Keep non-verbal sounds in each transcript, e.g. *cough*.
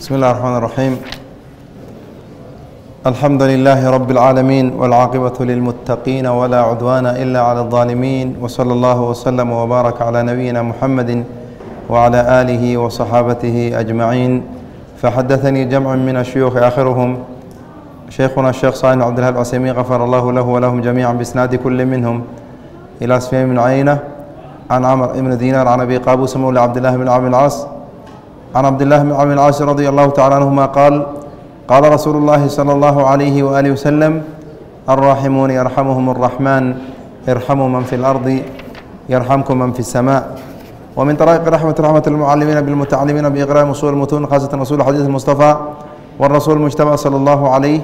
بسم الله الرحمن الرحيم الحمد لله رب العالمين والعاقبة للمتقين ولا عدوان إلا على الظالمين وصلى الله وسلم وبارك على نبينا محمد وعلى آله وصحابته أجمعين فحدثني جمع من الشيوخ آخرهم شيخنا الشيخ صالح عبد الله العسيمين غفر الله له ولهم جميعا بإسناد كل منهم إلى سفيان بن عيينة عن عمر بن دينار عن أبي قابوس مولى عبد الله بن عبد العاص can cabdillahi bn camr alcaashi radi allahu tacala anhuma qaal qaala rasuulu اllahi salى اllahu alayhi waaalih wasalam alraaximuuna yarxamuhum اraxmaan irxamuu man fi اlardi yarxamkum man fi اsama wmin طrائq raxmat raxmat اlmucalimiina bاlmutacalimiina biiqraam usul mutuun khasatan usul xadiis mustafa wاrasuul mujtaba salى اllahu calayh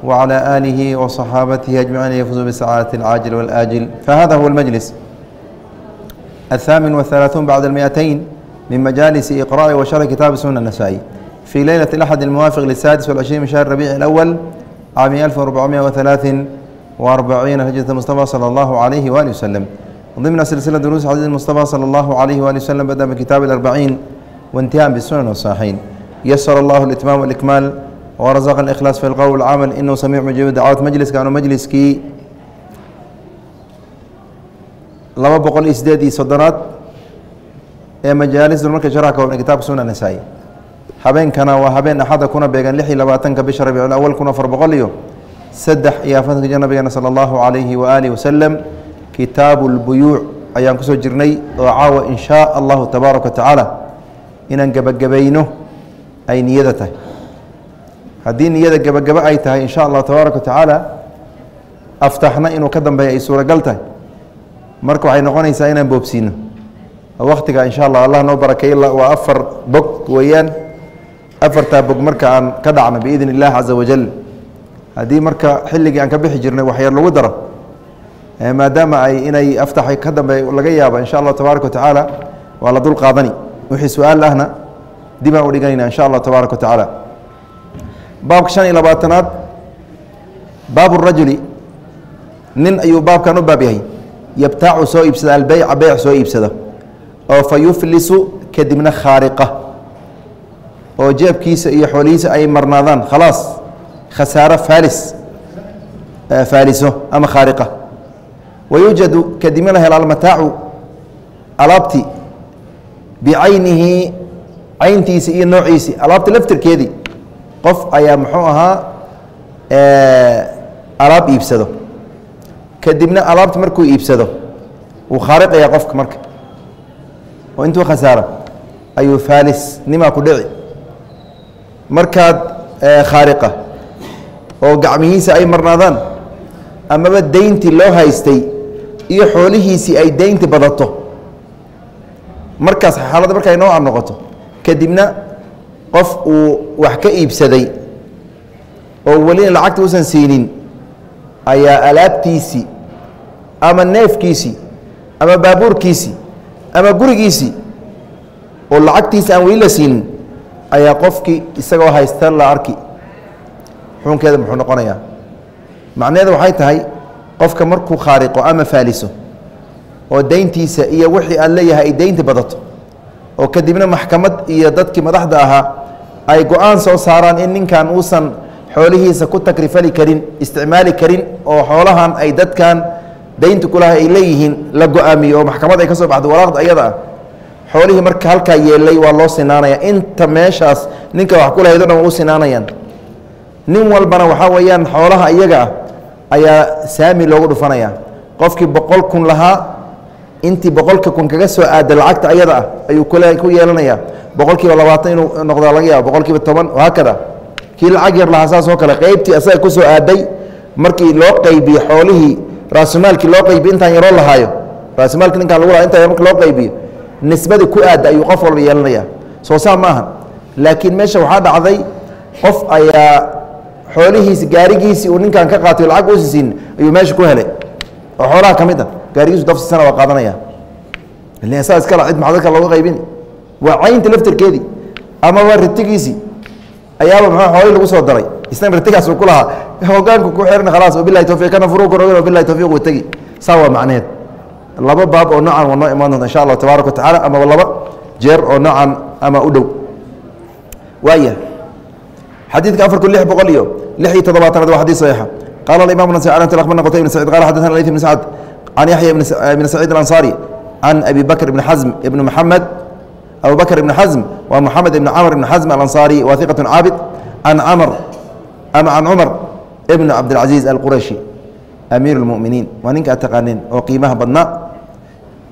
wclى aalihi wصaxaabatihi ajmaciin yafuzuu bisacaadati alcaajil wاlaajil fahada huwa اlmajlis aلthaamin wاhalaatثuun bacda اlmiئatayn المجلس الثامن والثلاثون بعد المئتين من مجالس إقراء وشرح كتاب سنة النسائي في ليلة الأحد الموافق للسادس والعشرين من شهر ربيع الأول عام 1443 هجرة المصطفى صلى الله عليه وآله وسلم ضمن سلسلة دروس حديث المصطفى صلى الله عليه وآله وسلم بدأ بكتاب الأربعين وانتهاء بالسنن والصحيحين يسر الله الإتمام والإكمال ورزق الإخلاص في القول والعمل إنه سميع مجيب دعوات مجلس كانوا مجلس كي laba boqol iyo sideed iyo soddonaad ee majaalis marka sharxa ka warna kitaabka suna nasaa-i habeenkana waa habeen axada kuna beegan lix iyo labaatanka bisha rabiicul awal kun afar boqol iyo saddex iyo afartanka jir nabigeena sala allahu calayhi waaalihi wasalam kitaabu lbuyuuc ayaan ku soo jirnay oo caawa in shaa allahu tabaaraka wa tacaala inaan gebagabayno ay niyada tahay. Haddii niyada gebagabo ay tahay in sha allahu tabaaraka wa aftaxna inuu ka dambeeya ay suuragal tahay. Marka waxay noqonaysaa inaan boobsiino waktiga insha allah allah noo barakeey waa afar bog weeyaan. Afartaa bog marka aan ka dhacno biidn illah caza wajal haddii marka xilligii aan ka bixi jirnay waxyar lagu daro maadaama ay inay aftax ka dambe laga yaaba insha allah tabaaraka wa waa la dul qaadani. Wixii su'aal ahna dib aan u dhiganayna insha allah tabaaraka wa baabka shan iyo labaatanaad baabu rajuli. Nin ayuu baabkan u baab yahay. Yabtaacu soo iibsada albeyca beyc soo iibsada oo fa yuflisu kadibna khaariqa. Oo jeebkiisa iyo xoolihiisa ay marnaadaan khalaas khasaaro faalis faaliso ama khaariqa. Wayuujadu kadibna la helo almataacu alaabti bicaynihi cayntiisi iyo noociisi. Alaabta laftirkeedii qof ayaa muxuu ahaa alaab iibsado. Kadibna alaabta markuu iibsado wuu khaariqayaa qofka marka oo intuu khasaaro ayuu faalis nimaa ku dhici. Markaad khaariqa oo gacmihiisa ay marnaadaan amaba deyntii loo haystay iyo xoolihiisii ay deynti badato markaas xaaladda markay noo noqoto kadibna qof uu wax ka iibsaday oo welina lacagta uusan siinin ayaa alaabtiisii ama neefkiisii ama baabuurkiisii ama gurigiisii oo lacagtiisi aan weli la siinin ayaa qofkii isagoo haysta la arki. Xukunkeeda muxuu noqonayaa. Macnaheedu waxay tahay qofka markuu khaariqo ama faaliso oo deyntiisa iyo wixii aan leeyahay ay deynti badato oo kadibna maxkamad iyo dadkii madaxda ahaa ay go'aan soo saaraan in ninkan uusan xoolihiisa ku takrifali karin isticmaali karin oo xoolahan ay dadkan daynta kulaha ay leeyihiin la go'aamiyo oo maxkamad ay ka soo baxdo walaaqda ayada ah. Xoolihii marka halkaa yeelay waa loo sinaanaya inta meeshaas ninka wax kulahayd o dhan waa u sinaanayaan nin walbana waxaa weeyaan xoolaha iyaga ah ayaa saami loogu dhufanaya qofkii boqol kun lahaa intii boqolka kun kaga soo aada lacagta ayada ah ayuu ku yeelanaya boqol kiiba labaatan inuu noqdaa laga yaaba boqol kiiba toban haakada kii lacag yar lahaa saas oo kale qeybtii asaga ku soo aaday markii loo qaybiyo xoolihii raasumaalkii loo qaybiyo intaan yaroo lahaayo. Raasumaalki ninkaan lagu laha intaa yar marki loo qaybiyo nisbadii ku aadda ayuu qof walba yeelanaya soo saa ma aha laakiin meesha waxaa dhacday qof ayaa xoolihiisi gaarigiisii uu ninkan ka qaatay lacag uusi ayuu meesha ku helay. Oo xoolaha ka mid a gaarigiisu dafsisana waa qaadanaya. Saa iskala cid maxaa looga qaybin? Waa caynta laftarkeedii. Ama waa ritigiisii. Ayaaba muxuu xoolihii lagu soo daray isna ritigaas uu ku lahaa hogaanku ku xiran khalaas wabilahi tawfiiq kana furuu ku rogan wabilahi tawfiiq uu tegi. Saa waa macneed. Laba baab oo noocan waa noo imaan doonta insha allahu tabaaraka wa tacaala amaba laba jeer oo noocan ama u dhow. Waaya xadiidka afar kun lix boqol iyo lix iyo toddobaatanaad waa xadiis saxiixa. Qaala alimam nasai akhbarna qutay ibn sacid qala xaddathana layth ibn sacad can yaxya ibn saciid alansaari can abi bakr ibn xasm ibn maxamed abu bakr ibn xasm waa moxamed ibn camr ibn xasm alansaari waa iqat caabid can camr ama can cumar ibn cabdilcasiiz alqurashi amiir اlmuminiin waa ninka taqaaneen oo qiimaha badnaa?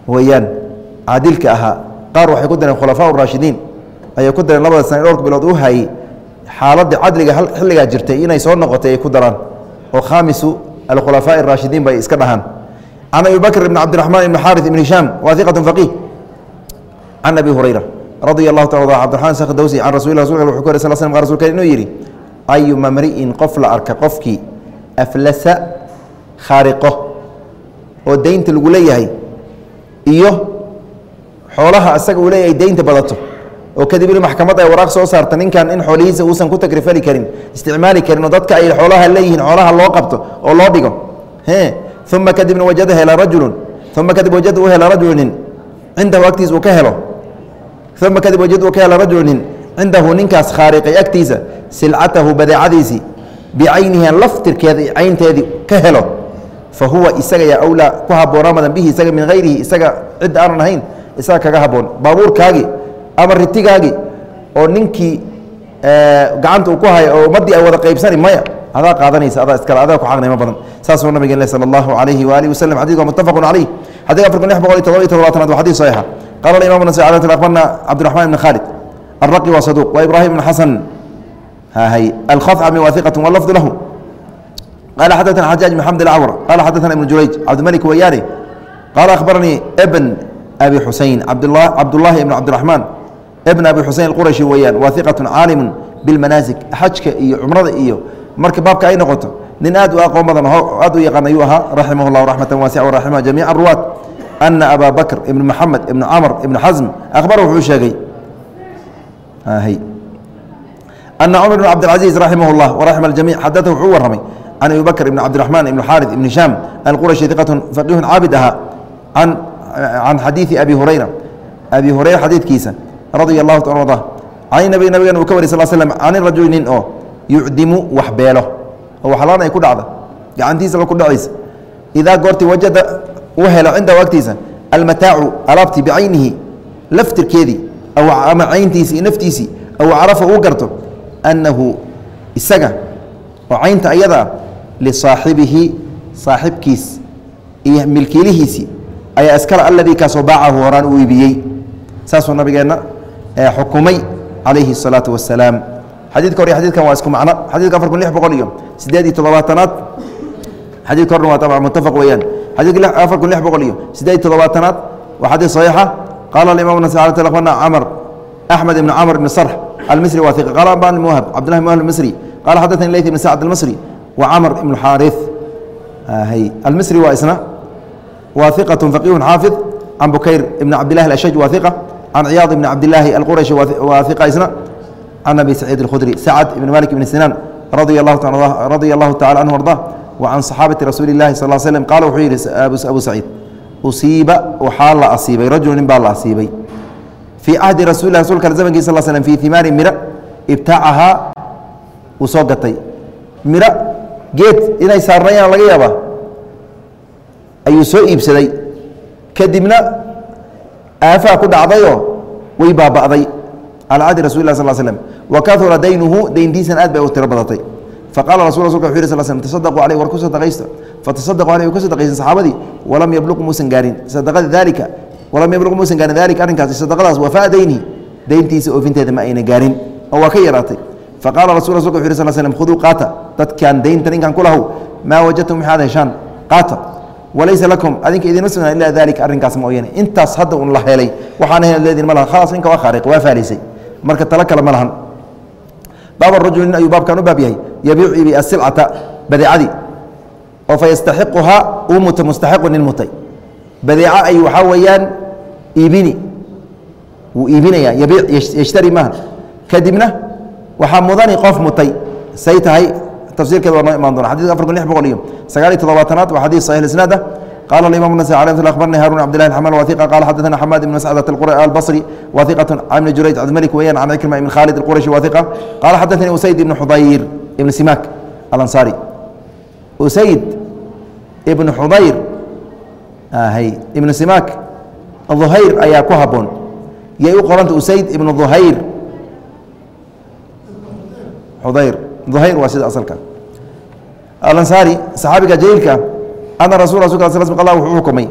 Weeyaan caadilka ahaa qaar waxay ku dareen khulafaa raashidiin. Ayay ku dareen labada sana dhowrka bilood u hayay. Xaaladda cadliga xilligaa jirtay inay soo noqotay ay ku daraan. Oo khaamisu alkhulafaa raashidiin bay iska dhahaan. Can abi bakr ibn cabdiraxmaan ibn xaari ibn hishaam waa iqat faqiih. Can abi hurayra radi allahu taala cabdiramaan sakhdowsi can rasul rasul wuxu ku hr sal slm qa rasulka inuu yidhi ayuma mri'in qof la arka qofkii aflasa khaariqo oo deynta lagu leeyahay iyo xoolaha asaga uu leeyahay deynta badato oo kadib in maxkamad ay waraaq soo saarta ninkan in xoolihiisa uusan ku takrifali karin isticmaali karin oo dadka ay xoolaha leeyihiin xoolaha loo qabto oo loo dhigo uma kadibna wajada hela rajulu uma kadib wajada u hela rajulunin cindahu agtiisa uu ka helo uma kadib wajada uu ka hela rajulunin cindahu ninkaas khaariqay agtiisa silcatahu badeecadiisii bicayniha laftirkeeda caynteedii ka helo fa huwa isaga yaa awlaa ku habboonaa madan bihi isaga min hayrihi isaga cid aanan ahayn isaga kaga habboon baabuurkaagii ama ritigaagii oo ninkii gacanta uu ku haya oo ummaddii ay wada qaybsani maya adaa qaadanaysa adaa iskale adaa ku xaqnimo badan. Saasuu nabigeen leh sala allahu calayhi waalihi waslem xadidka waa muttafaqun calayh xadiga afar kun lix boqol iyo todoba iyo todobaatanaad waa xadiis saxiixa qala alimam nasai alay akhbarna cabdiraxmaan ibn khaalid الرقي وصدوق وإبراهيم بن حسن ها هي الخطعمي واثقة واللفظ له قال حدثنا حجاج بن حمد الأعور قال حدثنا ابن جريج عبد الملك وياني قال أخبرني ابن أبي حسين عبد الله عبد الله بن عبد الرحمن ابن أبي حسين القرشي ويان واثقة عالم بالمناسك حجك إيو عمرة إيو مركب بابك أي نقطة nin aad u aqoon badan aad u yaqaan ayuu ahaa raximah اllah raxmata waasica waraxima jamiica ruwaat ana aba bakr ibn maxamed ibn camr ibn xasm akhbar wuxuu sheegay ana cumar bn cabdilcaziiz raximah اllah waraxima اljamic xadata wuxuu warramay can abi bakr ibn cabdiraxmaan ibn xaarith ibn hishaam alqurashi iqatun faqihun caabid ahaa can xadiidi abi hurayra. Abi hurayra xadiidkiisa radia allahu ta arda can nabi nabigan uu ka wariy sal slm can rajuli nin oo yucdimu wax beelo oo waxlaan ay ku dhacda. Gacantiisa la ku dhacaysa. Idaa goortii wajada uu helo cindahu agtiisa almataacu alaabtii bicaynihi laftirkeedii ama cayntiisii naftiisii aw carafa uu garto annahu isaga oo caynta ayadaa lisaaxibihi saaxibkiis iyo milkiilihiisii ayaa iskale alladii kaasoo baacahu horaan uu iibiyey saasuu nabigeenna xukumay calayhi الsalaatu wasalaam xadidka hor iyo waa isku macno xadidka afar kun lix boqol iyo sideed iyo toddobaatanaad xadidka horna waa tabca muttafaq weeyaan xadidka afar kun lix boqol iyo sideed iyo toddobaatanaad waa xadiid saxiixa qaala alimam nasai ala akhbarna camr axmed ibn camr ibn sarx almisri waa iqa qaala ambani muhab cabdillahi muhab almisri qaala xadathani leyth ibn sacd almisri wa camr ibn xaarith almisri waa isna waa iqatun faqihun xaafid can bukayr ibn cabdillahi alashaj waa iqa can ciyaad ibn cabdillaahi alqurashi waa iqa isna can abi saciid اkhudri sacd ibn malik ibn sinaan radia allahu tacala anhu arda wa can صaxaabati rasuuli اllahi sal slm qaala wuxuu yidhi abu saciid usiiba waxaa la asiibay rajulu nin baa la asiibay. Fii cahdi rasulilah rasulka zamankii sal slm fii imaari mira ibtaacahaa uu soo gatay. Miro geed inay saarnayaan laga yaabaa. Ayuu soo iibsaday. Kadibna aafaa ku dhacdayoo way baaba'day. Calى cahdi rasul lah sl slm wakahura daynuhu deyntiisan aad bay u tiro badatay faqala rasul rasulka wuxu yh sl slm tasadaquu aleyh war ku sadaqaysta fatasadaquu aleyh way ku sadaqaysan saxaabadii walam yabluq muusan gaarin sadaqada dalika walam yabluq muusan gaarin dalika arrinkaas sadaqadaas wafaa daynihi deyntiisa oofinteeda ma ayna gaarin oo waa ka yaraatay faqala rasul rasulka wuxu yh sl slm khuduu qaata dadkaan deynta ninkan ku maa wajadtum waxaad heshaan qaata walaysa lakum adinka idinma sugnaan ilaa dalika arrinkaas mooyane intaas hadda un la helay waxaana hel leedin ma lahan khalaas ninka waa khaariq waa faalisay marka talo kale ma lahan baab rajul nin ayuu baabkan u baab yahay yabiicu ibi asilcata badeecadii oo fa yastaxiquhaa uu muta mustaxiqu nin mutay badeeco ay waxaa weeyaan iibini wuu iibinayaa yabiic yashtari maaha kadibna waxaa mudani qof mutay say tahay tafsiirkeeda waa noo imaan doona xadidka afar kun lix boqol iyo sagaal iyo toddobaatanaad waa xadiis saxiix isnaad ah qala imam النasي عليه ل أخبرnي هاrون عبد الله الحمل وثiقة qال xadثna حماد بن مسعدة البصري وثiقة عن بن جurayج عبدملك weyaan عن عكرمة بن khالد الqرشي وثiقة qال xadثnي أسيد بن xudayr ibn simak alansaari usayd ibn xudayr ah, ibn simak uhayr ayaa ku haboon yay u qoranta usayd ibn uhayr udayr uhayr waa sida asalka. Alansaari saxaabiga jaliilka ana rasu rasul ka sl l wuxuu xukumay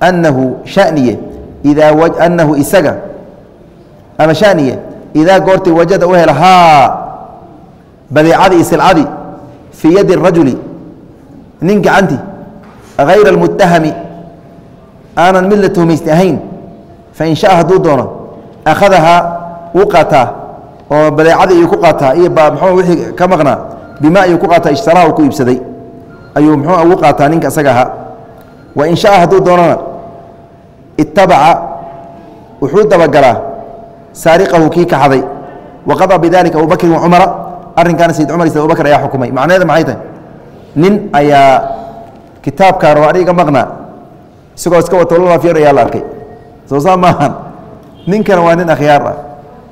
anahu haniye daa anahu isaga ama haniye idaa goortay wajada u hela ha badeecadii iyo silcadii fii yadi rajuli nin gacanti hayra اlmutahami aanan mid la tuhmaysni ahayn fain shaء hadduu doono akhadahaa wuu qaataa oo badeecadii ayuu ku qaataa iyo mxuu wixii ka maqnaa bima ayuu ku qaataa ishtaraha uu ku iibsaday ayuu muxuu ugu qaataa ninka isaga ahaa wain shaء hadduu doonona itabaca wuxuu dabagalaa saariqahu kii kaxaday waqada bidalika abubakrin wacumara arrinkaana sayid cumar iyo abubakr ayaa xukumay. Macnaheeda maxay tahay? Nin ayaa kitaabkaan oo aniga maqnaa isagoo iska wato lalaafyar ayaa la arkay. Soo saa maahan. Ninkana waa nin akhyaar ah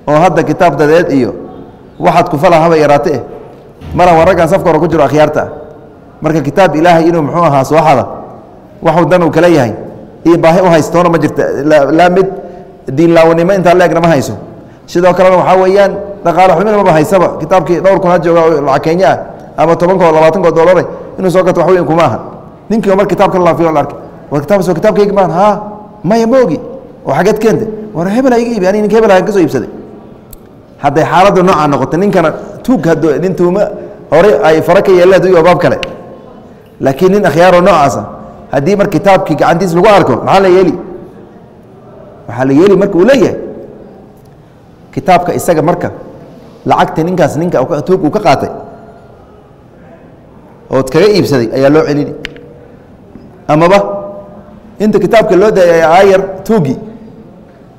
oo hadda kitaab dadeed iyo waxaad kufala haba yaraate eh maran waa raggan safka hore ku jiro akhyaarta ah. Marka kitaab ilaahay inuu muxuu ahaa sooxada waxuu dan uu kala yahay. Iyo baahi u haystoona ma jirta. Laa mid diinlaawanimo intaa leegna ma hayso. Sidoo kalena waxaa weeyaan dhaqaalo xumina maba haysaba. Kitaabkii dhowr kun ha jooga oo lacag kenya ah ama tobankood labaatankood doolare inuu soo gato wax weyn kuma aha. Ninkiiba mar kitaabka laafiyo la arkay war kitaab soo kitaabkaygi maan haa maya ma ogi oo xageed keente war hebel iga iibi ani ninka hebel ka soo iibsaday. Hadday xaaladdu noocaa noqoto ninkana tuug had nin tuuma hore ay fara ka yeeleen hadduu yaho baab kale. Laakiin nin akhyaaroo noocaasa haddii mar kitaabkii gacantiis lagu arko maxaa la yeeli? Waxaa la yeeli marka uu leeyahay? Kitaabka isaga marka lacagta ninkaas ninka tuug uu ka qaatay ood kaga iibsaday ayaa loo celini amaba inta kitaabka loo daayay aayar tuugi.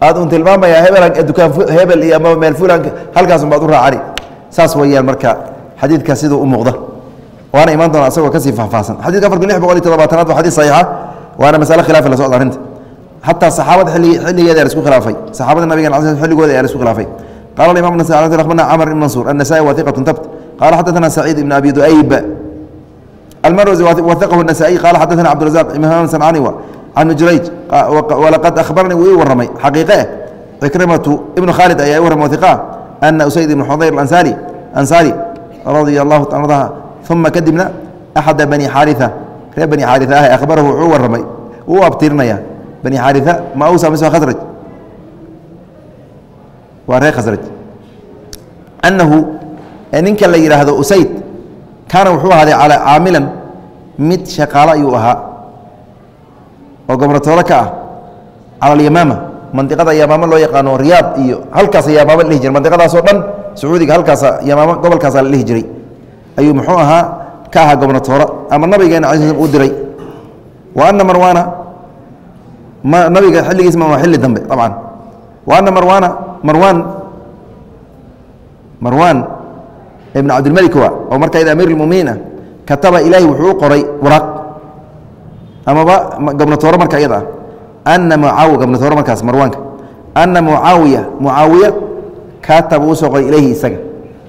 Aad un tilmaamaya hebel dukaan hebel iyo amaba meel fulan halkaasun baad u raacani. Saas weeyaan marka xadiidka siduu u muuqda. Waana imaan doona asagoo ka sii faahfaahsan. Xadidka afarkun lix boqol iyo toddobaatanaad waa xadiis saxiixa waana masale khilaafi la socda arrinta. Xataa saxaabada xilli xilligeeda ayaa la isku khilaafay. Saxaabada nabigan al xilligooda ayaa la isku khilaafay qala imam nasai akhbarna camr ibn mansuur النasaa'i wathiqة tabt qala xadaثna saciid ibn abi du'ayb المروزي وثقه النسائي قال حدثنا عبد الرزاق إمام سمعاني عن جريج ولقد أخبرني وي ورمي حقيقة عكرمة ابن خالد أي ورم وثقاه أن أسيد بن حضير الأنصاري أنصاري رضي الله تعالى عنه ثم كدمنا أحد بني حارثة ريب بني حارثة أخبره عو ورمي هو أبترنا يا بني حارثة ما أوسى مسوى خزرج waa reer khasraj annahu ninka la yidhaahdo usayd kaana wuxuu ahaaday calaa caamilan mid shaqaalo ayuu ahaa oo gobnatoore ka ah cala alyamaama mandiqada yamaamo loo yaqaano riyaad iyo halkaasa yamaamo la dhihi jiray mandiqadaasoo dhan sacuudiga halkaasa yamaamo gobolkaasa la dhihi jiray ayuu muxuu ahaa ka ahaa gobnatoore ama nabigeena cala sl uu diray. Wa anna marwaana nabiga xilligiisma waa xilli dambe dabcan. Wa anna marwaana marwaan marwaan ibn cabdilmalik waa oo marka اlmuminiin ah kataba ilaahi wuxuu u qoray waraaq amaba gobnatoore marka iyada ah. Ana mucaawiya gobnatoore markaas marwaanka. Ana mucaawiya mucaawiya kataba uu soo qoray ilayhi isaga.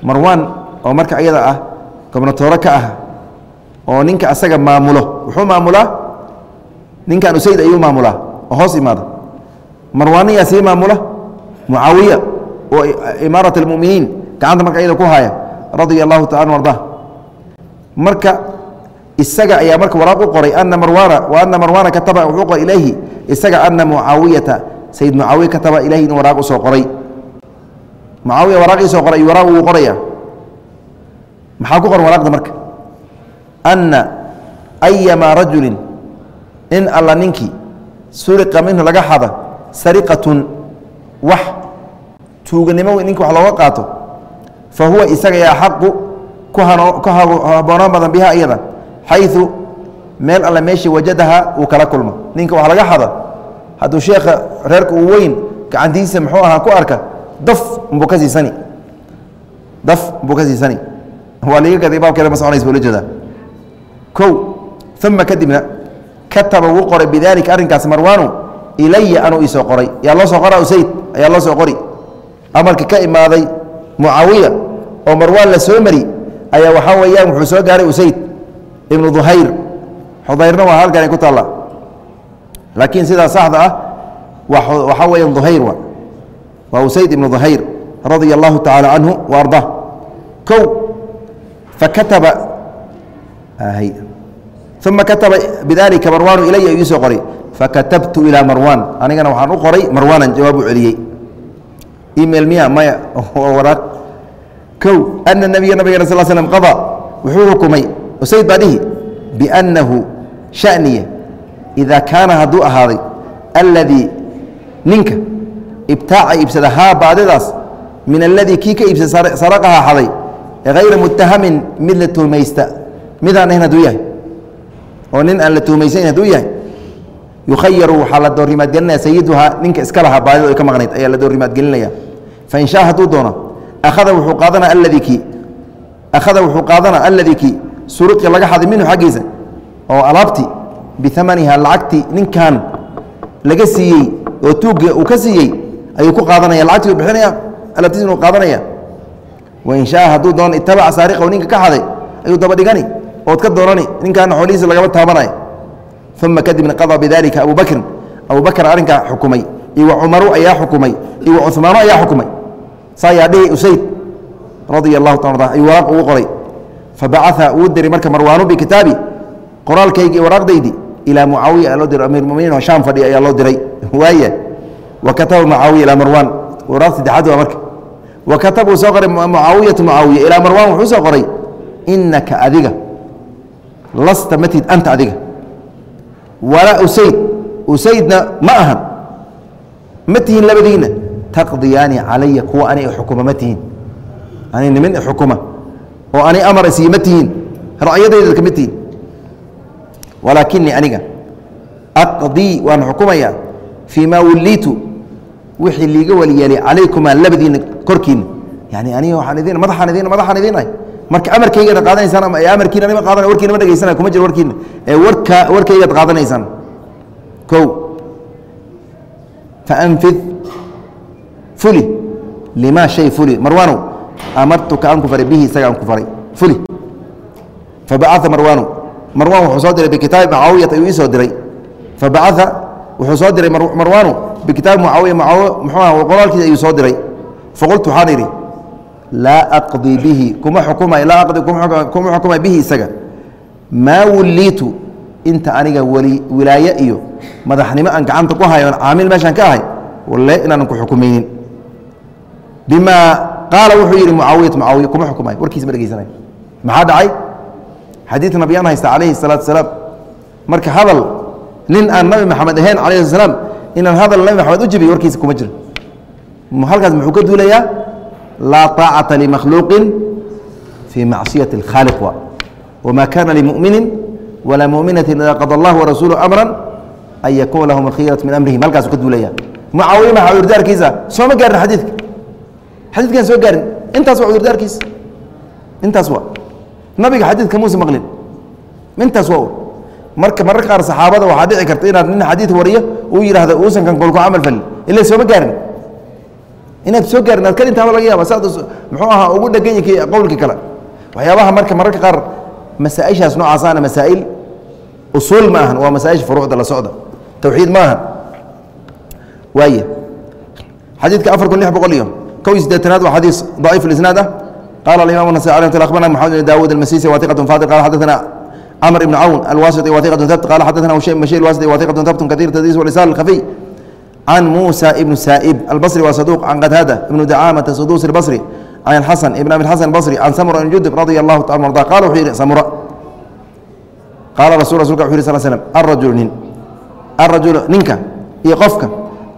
Marwaan oo marka iyada ah gobnatoore ka ah oo ninka asaga maamulo. Wuxuu maamulaa ninkan usayd ayuu maamulaa oo hoos imaada. Marwaaniyaa sii maamula mucaawiya oo imaarat اlmuminiin gacanta marka iyada ku haya radia allahu taala an marka isaga ayaa marka waraaq u qoray ana marwaana wa ana marwaana kataba wuxuu qoray ilayhi isaga ana mucaawiyata sayid mucaawiya kataba ilayhi inuu waraaq u soo qoray. Mucaawiya waraaqii soo qoray waraaq uu qoraya maxaa ku qoran waraaqda marka? Ana ayama rajulin in alla ninkii suriqa minhu laga xada sariqatun wax tuuganimo ninki wax looga qaato fahuwa isaga yaa xaqu ku haboonaan badan biha iyada xayu meel alle meeshii wajadaha uu kala kulmo. Ninka wax laga xada hadduu sheekha reerka uu weyn gacantiisa muxuu ahaa ku arka daf mbuu ka siisani. Daf mbuu ka siisani. Waa liga gaday baabkeeda ma soconays buu la jeedaa. Kow uma kadibna kataba wuu qoray bidalika arrinkaas marwaanu ilaya anuu iisoo qoray. Yaa loo soo qora usayd ayaa loo soo qori. Amarka ka imaaday mucaawiya oo marwaan la soo mari ayaa waxaa weeyaan wuxuu soo gaaray usayd ibnu duhayr. Xudayrna waa halkan ay ku taalla. Laakiin sidaa saxda ah waxaa weeyaan duhayr wa waa usayd ibnu duhayr radia allahu tacaala canhu wa ardaa kow fakataba uma kataba bidalika marwaanu ilaya ii soo qoray fakatabtu ilaa marwaan anigana waxaan u qoray marwaanan jawaab u celiyey email miya maya waraaq kow ana nabiya nabigana sal slm qadaa wuxuu xukumay usayd baa dhihi biannahu shaniya idaa kaana hadduu ahaaday alladii ninka ibtaaca iibsada haa baadidaas min aladii kii ka iibsada saraqaha xaday hayra muttahamin mid la tuhmaysta midaan ahayn hadduu yahay oo nin aan la tuhmaysayn hadduu yahay yukhayaru waxaa la doorrimaadgelinaya sayiduhaa ninka iska lahaa baadida ay ka maqnayd ayaa la doorrimaadgelinaya. Fain shaa hadduu doono akhada wuxuu qaadana alladii akhada wuxuu qaadana alladii kii laga xaday minhu xaggiisa oo alaabti biamaniha lacagti ninkan laga siiyey oo tuugga uu ka siiyey ayuu ku qaadanaya lacagtii u bixinaya alabtiisna uu qaadanaya. Wain shaa hadduu doono itabaca saariqahu ninka ka xaday ayuu daba ood ka doonani ninkaana xoolihiisa lagama taabanaya uma kadibna qadaa bidalika abu bakrin arrinkaa xukumay iyo wa cumaru ayaa xukumay iyo wa cumaano ayaa xukumay saa dhihi usayd radia allahu ta ayuu waraaq ugu qoray fabacaa uu diray marka marwaanu bikitaabi qoraalkaygi waraaqdaydi ilaa mucaawiya aa loo diray amiir muminiin oo shaam fadhiya ayaa loo diray waaya wa kataba mucaawiya ilaa marwaan waraaq saddexaad waa marka wa kataba uu soo qoray mucaawiyatu mucaawiya ilaa marwaan wuxuu soo qoray inaka adiga lasta matid anta adiga walaa usayd usaydna ma ahan. Ma tihiin labadiinna? Taqdiyaani calaya kuwa ani xukuma ma tihiin ani nimin xukuma. Oo ani amar isiiye ma tihiin racyadayda kama tihiin walaakinii aniga aqdii waan xukumayaa fii maa walliitu wixii liiga waliyeelay calaykumaa labadiinna korkiinna yani aniga waaan idin madaxaan idin madaxaan idinahay marka amarkaygana qaadanaysaan ama amarkiina nima qaadana warkiina ma dhegaysana kuma jiro warkiina ee warka warkaygaad qaadanaysaan. Kow. Faanfid fuli limaa shay fuli. Marwaanow amartuka aan ku faray bihi isaga aan ku faray. Fuli. Fabacaa marwaanu. Marwaan wuxuu soo diray bikitaabi mucaawiyat ayuu ii soo diray. Fabacaa wuxuu soo diray marwaanu bikitaabi mucaawiya mucaawiya muxuu aha qoraalkiisa ayuu soo diray. Faqultu waxaan idhi laa aqdii bihi kuma xukumay laa aqdi kuma xukumay bihi isaga. Maa wulliitu inta aniga weli wilaaye iyo madaxnimo aan gacanta ku hayo on caamil meeshaan ka ahay walle inaanan ku xukumaynin. Bimaa qaala wuxuu yidhi mucaawiyatu mucaawiya kuma xukumay warkiisa ma dhegeysanay maxaa dhacay? Xadiidka nabiyaan haysta calayhi salaatu wasalaam marka hadal nin aan nabi maxamed ahayn calayhi salaam inaan hadal nabi maxamed u jibiy warkiisa kuma jiro halkaas muxuu ka duulayaa laa طaacata limakhluuqin fii macsiyati اlkhaaliq wa wma kana limuminin walaa muminati ida qada allah warasuulu amra an yakuuna lahum alkhiyaratu min amrihim halkaasu ka duulaya mucaawiya maxa cudurdaarkiisa sooma gaarin xadiidka xadiidkaan soo gaarin intaas waa cudurdaarkiisa intaas waa nabiga xadiidka muuse maqlin intaas waa marka mararka qaar saxaabada waxaa dhici karta inaad nin xadiid wariyo uu yidhaahdo uusan kan kolku camal falin ila sooma gaarin inaad soo gaarin aad ka dhintaaba laga yaaba saad muxuu ahaa ugu dhegan yiki qowlkii kale waxyaabaha marka mararka qaar masaaishaas noocaasana masaa'il usuul ma ahan waa masaaisha furuucda la socda tawxiid ma ahan waay xadiidka afar kun lix boqol iyo kow iyo sideetanaad waa xadiis daciif isnaad ah qala aimam nasai alih mt akhbarna maxamed bn daawud almasisi waiqat fadil qala xadaثana cmr ibn cawn alwasiti waiqat habt qala xadaثana hushaym bashir alwasiti waiqat habt kaثيr tadis walisan اlkhafiy can muusa ibn saaib albasri waa saduuq can qataada ibnu dacaamata saduus اbasri can xasan ibn abi xasan basri can samura ibn judub radia allahu taala arda qala wuxuu yihi samura qaala rasu rasulka wuxu yih sal slm arajulu nin arajulu ninka iyo qofka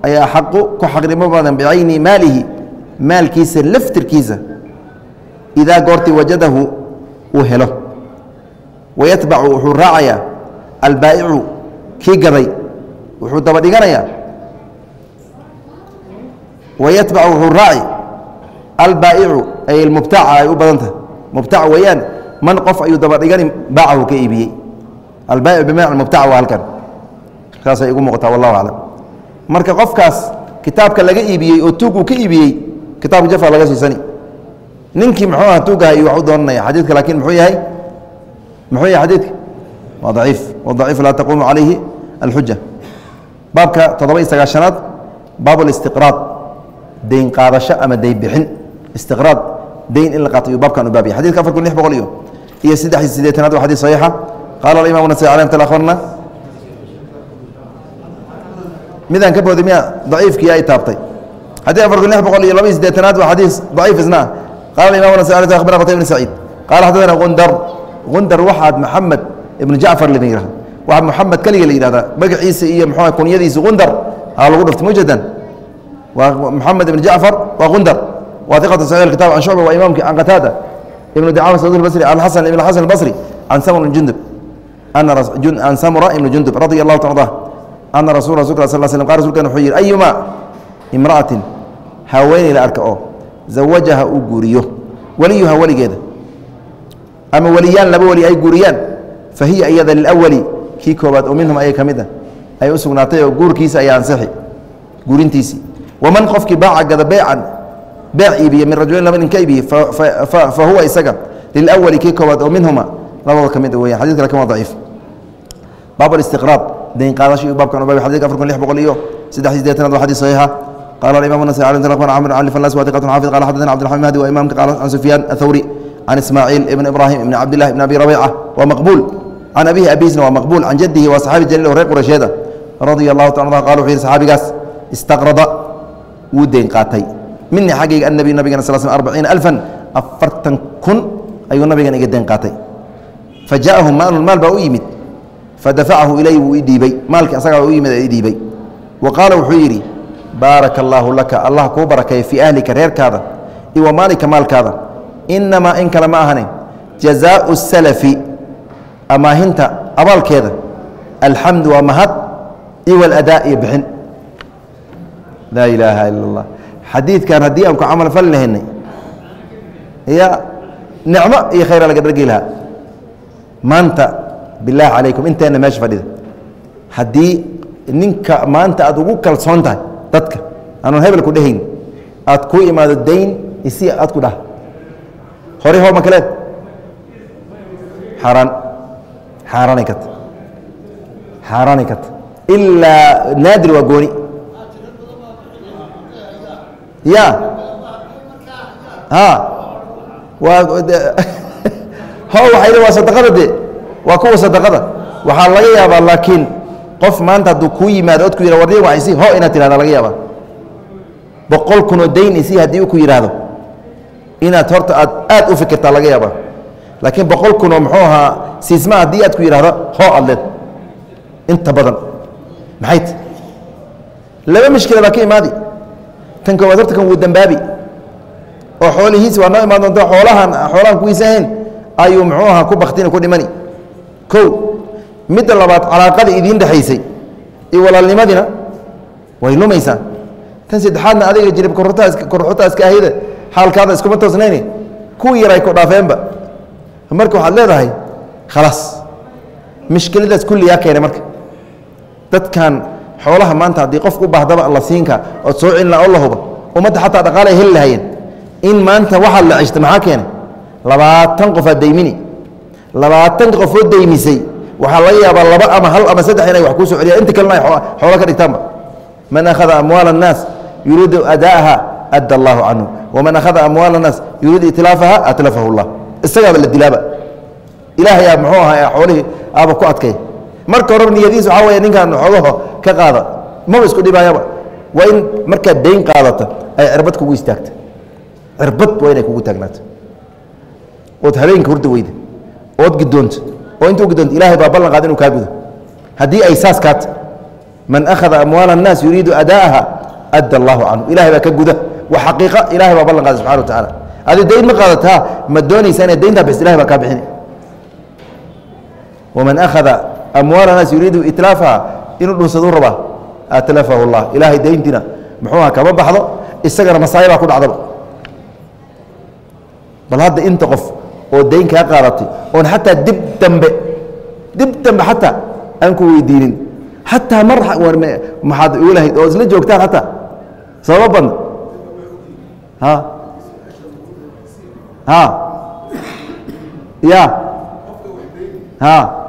ayaa xaqu ku xaqnimo badan bicayni maalihi maalkiisa laftirkiisa idaa goortii wajadahu uu helo. Wayatbacu wuxuu raacayaa albaa'icu kii gaday wuxuu dabadhiganayaa wayatbacu wuxuu raaci albaa'icu ay almubtaca ay u badan tahay mubtac weeyaan man qof ayuu daba dhigani baacahu ka iibiyey albaa'icu bimacna mubtaca waa halkan saasay igu muuqataa wallahu aclam marka qofkaas kitaabka laga iibiyey oo tuug uu ka iibiyey kitaabka jafa laga siisani ninkii muxuu aha tuugaha iyo wax u doonanaya xadiidka laakiin muxuu yahay muxuu yahay xadiidka waa daciif wadaciif laa taquumu calayhi alxuja baabka toddoba iyo sagaashanaad baab اlistiqraad deyn qaadasho ama deyn bixin istiqraad deyn in la qaato iyuu baabkan u baabaya xadidka afar kun lix boqol iyo iyo saddex iyo siddeetanaad waa xadis saxiixa. Qaala alimam nasai alay mt akhbarna midaan ka booday miya daciifkii ay taabtay. Xadii afar kun lix boqol iyo laba iyo siddeetanaad waa xadiis daciif isna. Ah qala alimam nasai alay akhbarna qtayb bn saciid. Qaala xadadana gundar gundar waxaad maxamed ibnu jacfar la yihahda waxaa muxamed keliga la yihahdaa magaciisa iyo mxuu kunyadiisa gundar aa lagu dhuftay mujadan waa محamed بن جaعفر waa gundr wa ثiqة صحيح الkiتاب عن شعبة wa imamki عن qتاadة iبن dcاmة سعود البصري عن حسن بن حسن البصري عن سمر بن جندب عن سمرة بن جندب رضي الله تعالى عنه أن رسول رسولك صلى الله عليه وسلم قال رسولك wuxuu yihi أيuma امرأة haweeney la arka oo زawaجaha uu guuriyo weliyuha weligeeda ama weliyaan laba weli ay guuriyaan fahiya iyada liلأwli kii koobaad oo minhum ayay ka mid a ay u sugnaatay oo guurkiisa ayaa ansixi guurintiisii waman qofkii baaca gada beecan beec iibiye min rajulayn laba nin ka iibiye fa huwa isaga lilawali kii koowaad oo minhuma labada ka mid weya xadidka laakiin waa daciif. Baab alistiqraad dayn qaadasho baabkan u baabay xadidka afar kun lix boqol iyo saddex iyo sideetanaad waa xadiis saxiixa alay taqan camr cali falas wa tiqatun xaafid qala xadadana cabdilxamid mahdi wa imamka qala can sufyaan athawri can ismaaciil ibn ibrahim ibn cabdillahi ibn abi rabiica waa maqbuul. Can abihi abiisna waa maqbuul can jadihi waa saxaabi jaliil oo reer quraysheeda radia allahu taala anhu qala wuxuu yihi saxaabigaas istaqrada wuu deyn qaatay. Mini xaggayga annabi nabigana sal sl arbaciina alfan afartan kun ayuu nabigan iga deyn qaatay. Fa jaa'ahu maalun maal baa u yimid. Fadafacahu ilay wuu i dhiibey maalkii asagaa u yimid i dhiibey wa qaala wuxuu yidhi baaraka allaahu laka allah kuu barakeeya fii ahlika reerkaada iyo wa maalika maalkaada. Inamaa in kale ma ahane. Jazaau salafi amaahinta abaalkeeda. Alxamdu waa mahad iyo waladaa iyo bixin laa ilaaha ila اllah xadiidkan haddii aan ku camal fali lahaynay ya nicmo iyo khayra laga dhargi lahaa maanta bilaahi calaykum inteena meesha fadhida haddii ninka maanta aad ugu kalsoon tahay dadka aanun hebel ku dhehayn aad ku imaado dayn isi aad ku dhah hore hoo makaleed xaaraan xaaraanay kata xaaraanay kata ilaa naadir waa gooni ya. *laughs* Waa sadaqada de waa kuwa sadaqada. Waxaa laga yaabaa laakiin qof maanta hadduu kuu yimaado od ku yihah wardiyan waa isi ho inaad tirahda laga yaabaa. Boqol kunoo dayn isi haddii u ku yidhaahdo. Inaad horta aad aad u fikirtaa laga yaabaa. Laakiin boqol kunoo muxuu ahaa siisma haddii aad ku yidhahdo ho aad leed. Inta badan. Maxay t? Laba mishkila baa ka imaadi tan koowaad horta kan wuu dambaabi. oo xoolihiisi waa noo imaan doonta xoolahan xoolahan kuwiisa ahayn ayuu muxuu ahaa ku baktini ku dhimani. Ko midda labaad calaaqada idiin dhexaysay iyo walaalnimadina way lumaysaa tan saddexaadna adiga jirib korxutaa iska ahayda xaalkaada iskuma toosnayne kuwii yaray ku dhaafeenba. Marka waxaad leedahay khalaas mishkiladaas kulliyaa keenay marka. Dadkan xoolaha maanta haddii qof u baahdaba la siinka ood soo celina oo la huba ummadda xataa dhaqaale ay heli lahayeen in maanta waxaad la ceshta maxaa keenay labaatan qofaad daymini. Labaatan qofood daymisay. Waxaa laga yaabaa laba ama hal ama saddex inay wax kuu soo celiyaan. Inta kalena ay xoolo ka dhigtaanba man akhada amwaala annaas yuriidu adaaha adda allaahu canhu waman akhada amwaala annaas yuriidu itlaafaha atlafahu allah. Isagaaba la dilaaba. Ilaahay muxuu ahaa xoolihii aaba ku adkay marka horeba niyadiis waxaa weya ninkaan xoogaho ka qaada maba isku dhibaayaba. Waa in markaad dayn qaadata ay cirbad kugu istaagta. Cirbad waa inay kugu taagnaato ood habeenka hurda weyda ood gidoonto oo inta u gidoonto ilahay baa ballan qaada inu kaa gudo. Haddii ay saas kaata man akhada amwaala الnaas yuriidu adaaha adda allahu canhu ilahay baa ka guda. Wa xaqiiqa ilahay baa ballan qaada subxana wa tacaala adi dayn ma qaadataa ma doonaysa inaad dayntaa bixis ilahay baa kaa bixini. Waman akhada amwaala naas yuriidu itlaafaha inuu dhunsaduu rabaa atlafahu اllah ilaahay dayntiina muxuu aha kama baxdo isagana masaaya baa ku dhacdaba. Bal hadda inta qof oo dayn kaa qaadatay oon xataa dib dambe dib dambe xataa aan ku weydiinin. Xataa mar maxaad igu lahayd oo isla joogtaan xataa. Sababa badna. Ha? Ha? Ya? Ha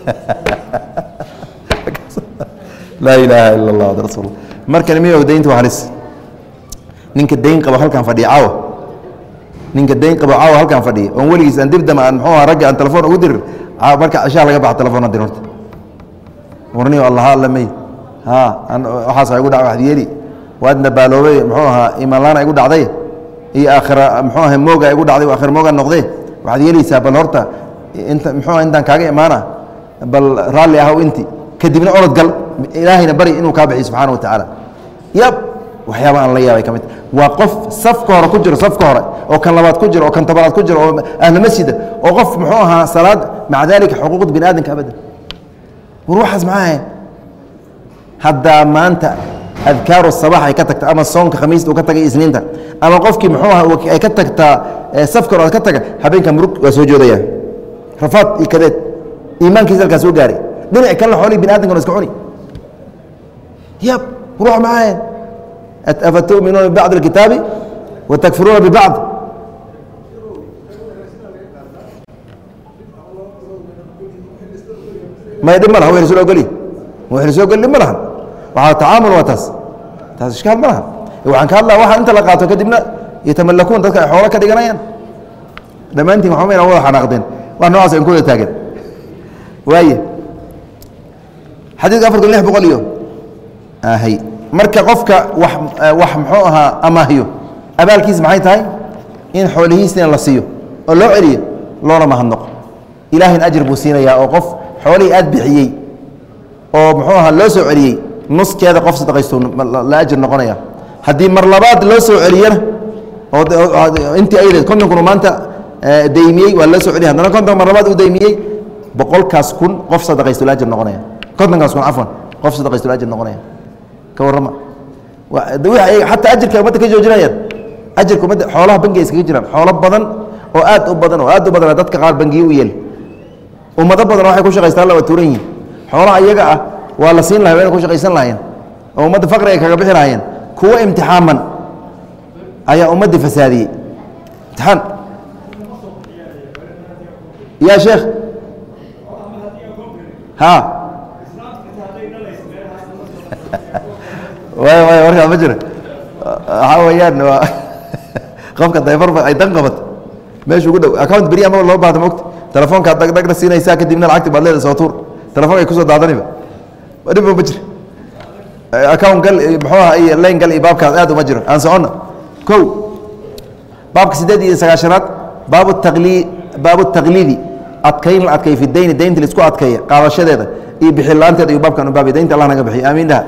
*laughs* laa ilaaha ila اllah rasul markani miyo daynta waa halis. Ninka dayn qabo halkan fadhiya caawa ninka dayn qabo caawa halkan fadhiya oon weligiis aan dib dama aan muxuu ragga aan telefoon ugu dirir marka cishaa laga baxa telefoon hadir horta. Warniyo allaha alla may ha an waxaas igu dhac waxad yeeli waadna baaloobay muxuu ahaa imaanlaana igu dhacday. Iyo aakhira muxuu aha mooga igu dhacday aakhira mooga noqdee waxaad yeelaysaa bal horta inta muxuu intaan kaaga imaana bal raalli ahow inti kadibna orod gal ilaahayna bari inuu kaa bixiyo subxaana wa tacaala. Yab waxyaaba aan la yaabay ka mid. Waa qof safka hore ku jiro safka hore oo kan labaad ku jiro oo kan tobanaad ku jiro oo ahlu masjida oo qof muxuu ahaa salaad maca dalika xuquuqda bini aadamka abadan. War waxaas maxaa ahayn? Haddaa maanta adkaaru sabax ay ka tagta ama soonka khamiista uu ka tagay isniinta ama qofkii muxuu aha ay ka tagtaa safka hore ka taga habeenka murug waa soo joodaya. Rafaad iyo kadeed iimaankiisa halkaa soo gaaray. Dhinac kalena xoolihii bini adamkan iska cuni yab war wax maxaa ahayn afatuminuuna bibacd اlkitaabi watakfuruuna bibacd may dhib ma laha wa soo ogoli wa soo ogoli dhib ma lahan. Waxaa tacaamul waa taas. Taas ishkaal ma laha waxaan ka hadlaa waxa inta la qaato kadibna yatamalakuun dadka ay xoolo ka dhiganayaan. Dhammaantiin waxba mayna wada xanaaqdeen wax noocaas an ku wada taagan waaye xadiidka afar kun lix boqol iyo ahay marka qofka wax wax muxuu ahaa amaahiyo abaalkiis maxay tahay? In xoolihiisina la siiyo oo loo celiyo loona mahadnaqo. Ilaahayna ajir buu siinayaa oo qof xoolihii aad bixiyey oo muxuu ahaa loo soo celiyey nuskeeda qof sadaqaysto la ajir noqonaya. Haddii mar labaad loo soo celiyana oo intii aydeed kontonkunu maanta daymiyey waa loo soo celiyay haddana konton mar labaad uu daymiyey boqolkaas kun qof sadaqaysto la ajir noqonaya. Kontonkaas kun cafwan qof sadaqaysto la ajir noqonaya. Ka warrama. Xataa ajirka ummadda ka joojinayaan. Ajirka ummadda xoolaha bangiga iskaga jiraan. Xoolo badan oo aad u badan oo aad u badan dadka qaar bangiye u yeeli ummado badan waxay ku shaqaystaan la tuuran yihiin xoolaha iyaga ah waa la siin lahay wayna ku shaqaysan lahayeen oo ummadda faqri ay kaga bixi lahayeen kuwa imtixaaman ayaa ummaddii fasaadiyey. Imtixaan. Ya sheekh warkaa ma jira waxaa weeyaan waa *laughs* qofka dayfarba ay dan qabato meesha ugu dhow account beri ama loo baahda mogta telefoonkaad dhagdhagna siinaysaa kadibna lacagti baad leeda soo tuur. Telefoonka ay ku soo daadaniba. Dhibba ma jiro. Account gal muxuu aha iyo len gal iyo baabkaas aad uma jiro. Aan soconna ko baabka siddeed iyo sagaashanaad baabu taqlii baabu taqliidi adkayn la adkay fi dayni daynta laisku adkeeya qaadashadeeda iyo bixinla-aanteeda iyo baabkan u baabay daynta allah naga bixiy aamiin dhaha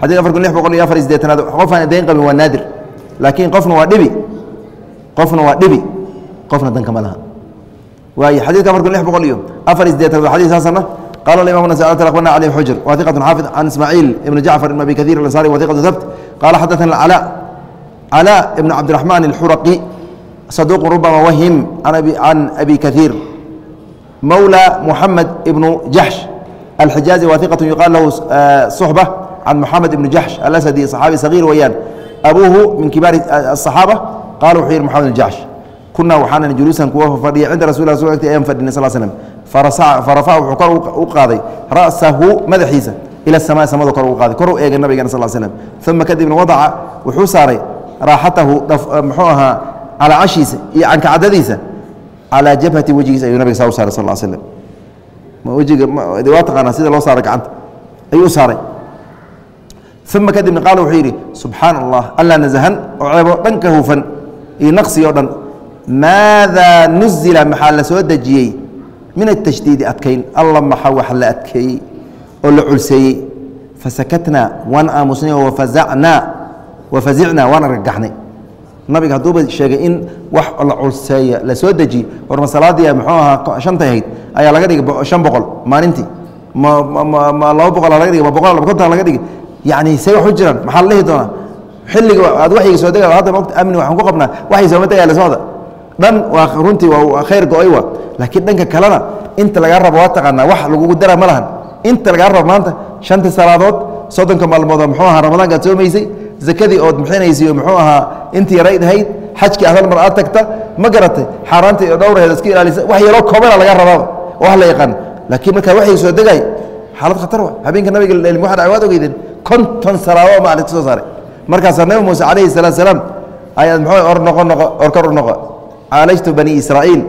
xadid afar kun lix boqol iyo afar iyo sideetanaad qofaan dayn qabin waa naadir laakiin qofna waa dhibi qofna waa dhibi qofna danka ma laha waaye xadidka afar kun lix boqol iyo afar iyo sideetanaad waa xadiis hasanna قال الإمام النسائي أخبرنا علي حجر وثقة حافظ عن إسماعيل بن جعفر بن أبي كثير الأنصاري وثقة ثبت قال حدثنا العلاء علاء بن عبد الرحمن الحرقي صدوق ربما وهم عن أبي, عن أبي كثير مولى محمد بن جحش الحجازي وثقة يقال له صحبة عن محمد بن جحش الأسدي صحابي صغير ويان أبوه من كبار الصحابة قالوا حير محمد بن جحش كنا وحانا جلوسا كوافا فردي عند رسول الله صلى الله عليه وسلم صلى الله عليه وسلم فرفع فرفع وحكر وقاضي رأسه مدحيسا إلى السماء سماه كر وقاضي كر إيجا النبي صلى الله عليه وسلم ثم كذب calaa jabhati wejigiis ayuu nabiga saa u saaray sal slam wejiga waa taqaanaa sida loo saara gacanta? Ayuu u saaray. Uma kadibna qaala wuxuu yidhi subxaan allah allaa nasahan oo ceebo dhan ka hufan iyo naqsi oo dhan maadaa nuzila maxaa la soo dejiyey? Min atashdiidi adkayn alla maxa wax la adkeeyey oo la culseeyey? Fasakatnaa waan aamusnay wafazacnaa wafazicnaa waan argagaxnay nabiga hadduuba sheegay in wax la culseeya la soo deji war masalaadii muxuu ahaa shantay ahayd ayaa laga dhigay shan boqol maalintii. Ma laba boqol laga dhigay ma boqol laba konton laga dhigay. Yacni see wax u jiraan maxaa la dhihi doonaa? Xilliga aad waxyiga soo dega hadda mogta amni waxaan ku qabnaa waxay sooma degaya la socda. Dhan waa runtii waa khayr go'ay waa. Laakiin dhanka kalena inta lagaa rabo waa taqaanaa wax lagugu dara ma lahan. Inta lagaa rabo maanta shanta salaadood soddonka maalmood oo muxuu ahaa ramadaanka aad soomaysay zakadii ood bixinaysay oo muxuu ahaa intii yarayd ahayd xajkii hal mar aad tagta ma garatay. Xaaraanta iyo dhowraheeda iska ilaalisa wax yaroo koobana laga rabaaba oo wax la yaqaan. Laakiin markaa waxay soo degay. Xaalad khatar wa habeenka nabiga waxaad awaad ogeydeen konton salaadood ma ka soo saaray. Markaasaa nabi muuse calayhi salaatu salaam ayaad muxuu or noqo noqo or kor u noqo. Caalajtu bani israa'iil.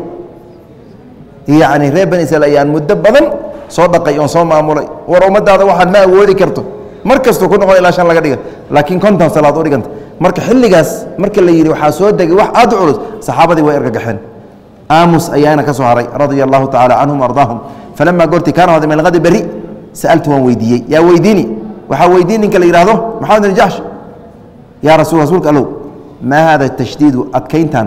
Yacni reer bani israiil ayaan muddo badan soo dhaqay oon soo maamulay. War ummadaada waxaan ma awoodi karto mar kastuu ku noqon ilaa shan laga dhiga laakiin konton salaad u dhiganta. Marka xilligaas marka la yidhi waxaa soo degay wax aad u culus saxaabadii way ergagaxeen aamus ayaana ka soo haray radia allahu tacala canhum ardaahum. Falamaa goorti kaana hada min alhadi berri sa'altu waan weydiiyey. Yaa weydiini waxaa weydiin ninka la yidhaahdo maxamed bin jaxsh yaa rasul rasuulka allow maa hada tashdiidu adkayntan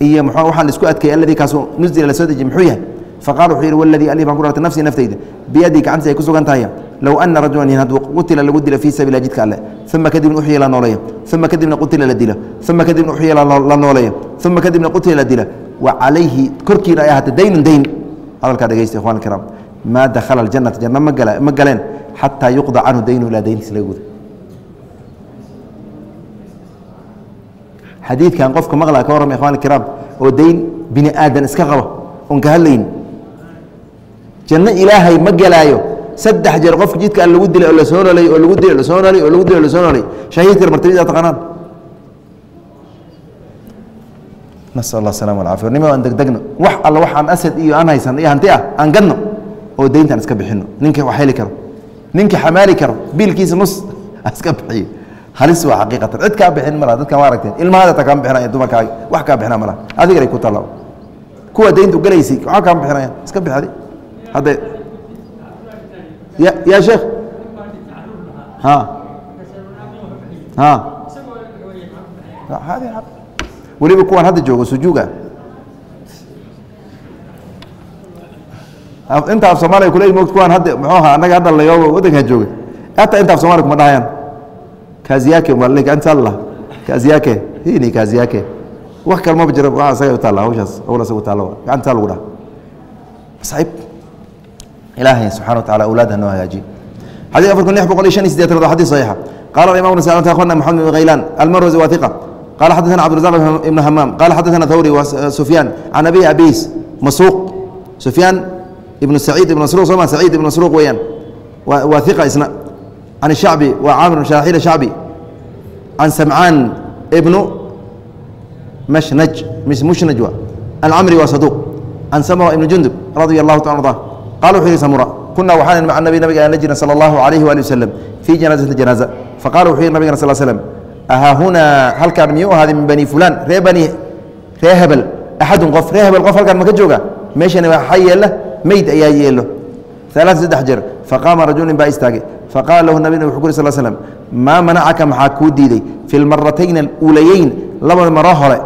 iyo mxuu waxaan isku adkeeyey alladii kaasuu nusila la soo dejiye muxuu yahay? Faqala wuxuu yidhi waladii alii baan ku rartay nafsii naftayda biyadii gacantiisa ay ku sugan tahay low ana rajulan in hadduu qutila lagu dilo fii sabiila jidka alle uma kadibna uxya la nooleeya uma kadibna qutila la dilo uma kadibna uxya la nooleeya uma kadibna qutila la dila wa calayhi korkiina ay ahaatay daynun dayn hadalkaa dhegeysta ikhwan alkiraam maa dakhala aljanata janno ma galeen xataa yuqda canhu daynu ilaa dayntiisa laga guda xadiidkan qofka maqlaa ka warrama ikhwan alkiraam oo dayn bini aadan iska qaba oon ka hadlayn janno ilaahay ma gelaayo saddex jeer qofka jidka lagu dilay oo la soo nolay oo lagu dilay la soo nolay oo lagu dilay la soo nolay shahiidka martabadiisa taqaanaan. Nasal allah salama alcafiya nima aan degdegno. Wax alla waxaan asad iyo aan haysan iyo hanti ah aan gadno oo deyntaan iska bixino ninka wax heli karo. Ninka xamaali karo. Biilkiisa nus *laughs* iska bixiyo. Halis waa xaqiiqatan. Cid kaa bixin malaha dadkan waa aragteen. Ilmahaada ta kaan bixinaya dumarkaaga wax kaa bixina malaha adigana ku tallaa kuwa dayntu gelaysay waxaa kaan bixinaya? Iska bixadi hadda ya sheekh weliba kuwaan hadda joogo sujuuga inta af soomaliya kule mogt kuwaan hadda muxuu ahaa annaga hadda layooba waddankan jooga hataa inta af soomaliya kuma dhahayaan kaaziyake anta kaaziyake hini kaaziyake wax kale maba jira waa asaga u taalla hawshaas hawl asaga u taalla gacantaa lagu dhaha masayib ilaahay subxana wa tacala awlaadha noo hagaajiye xadيث afar kun lix boqol iyo shan iyo sideetan xadيث صحيixa qala الimam نسائي أخبرنا محمد بن غيلان المروزي واثقة قال حدثنا عبد الرزاق بن همام قال حدثنا ثوري وسفيان عن أبي أبيس مسروق سفيان بن سعيد بن مسروق سمع سعيد بن مسروق ويان واثقة إسنا عن الشعبي وعامر بن شراحيل الشعبي عن سمعان ابن مشنج مش مشنج العمري وصدوق qal wuxuu yidhi samura kunaa waxaan maca nabi nabiga aan jirin sala allahu calayhi waali wasalam fii janaasati janaaza faqala wuxuu yidhi nabigana sal slm ahaahunaa halkaan miyuu ahaaday min bani fulaan ree bani ree hebel axadun qof ree hebel qof halkaan maka jooga meeshani waxaa yeella meyd ayaa yeelo alaaa saddex jeer faqaama rajulin baa istaagay faqala lahu nabina wuxu ku uri sal slm maa manacaka maxaa kuu diiday fi lmaratayn aluulayeyn labada maroo hore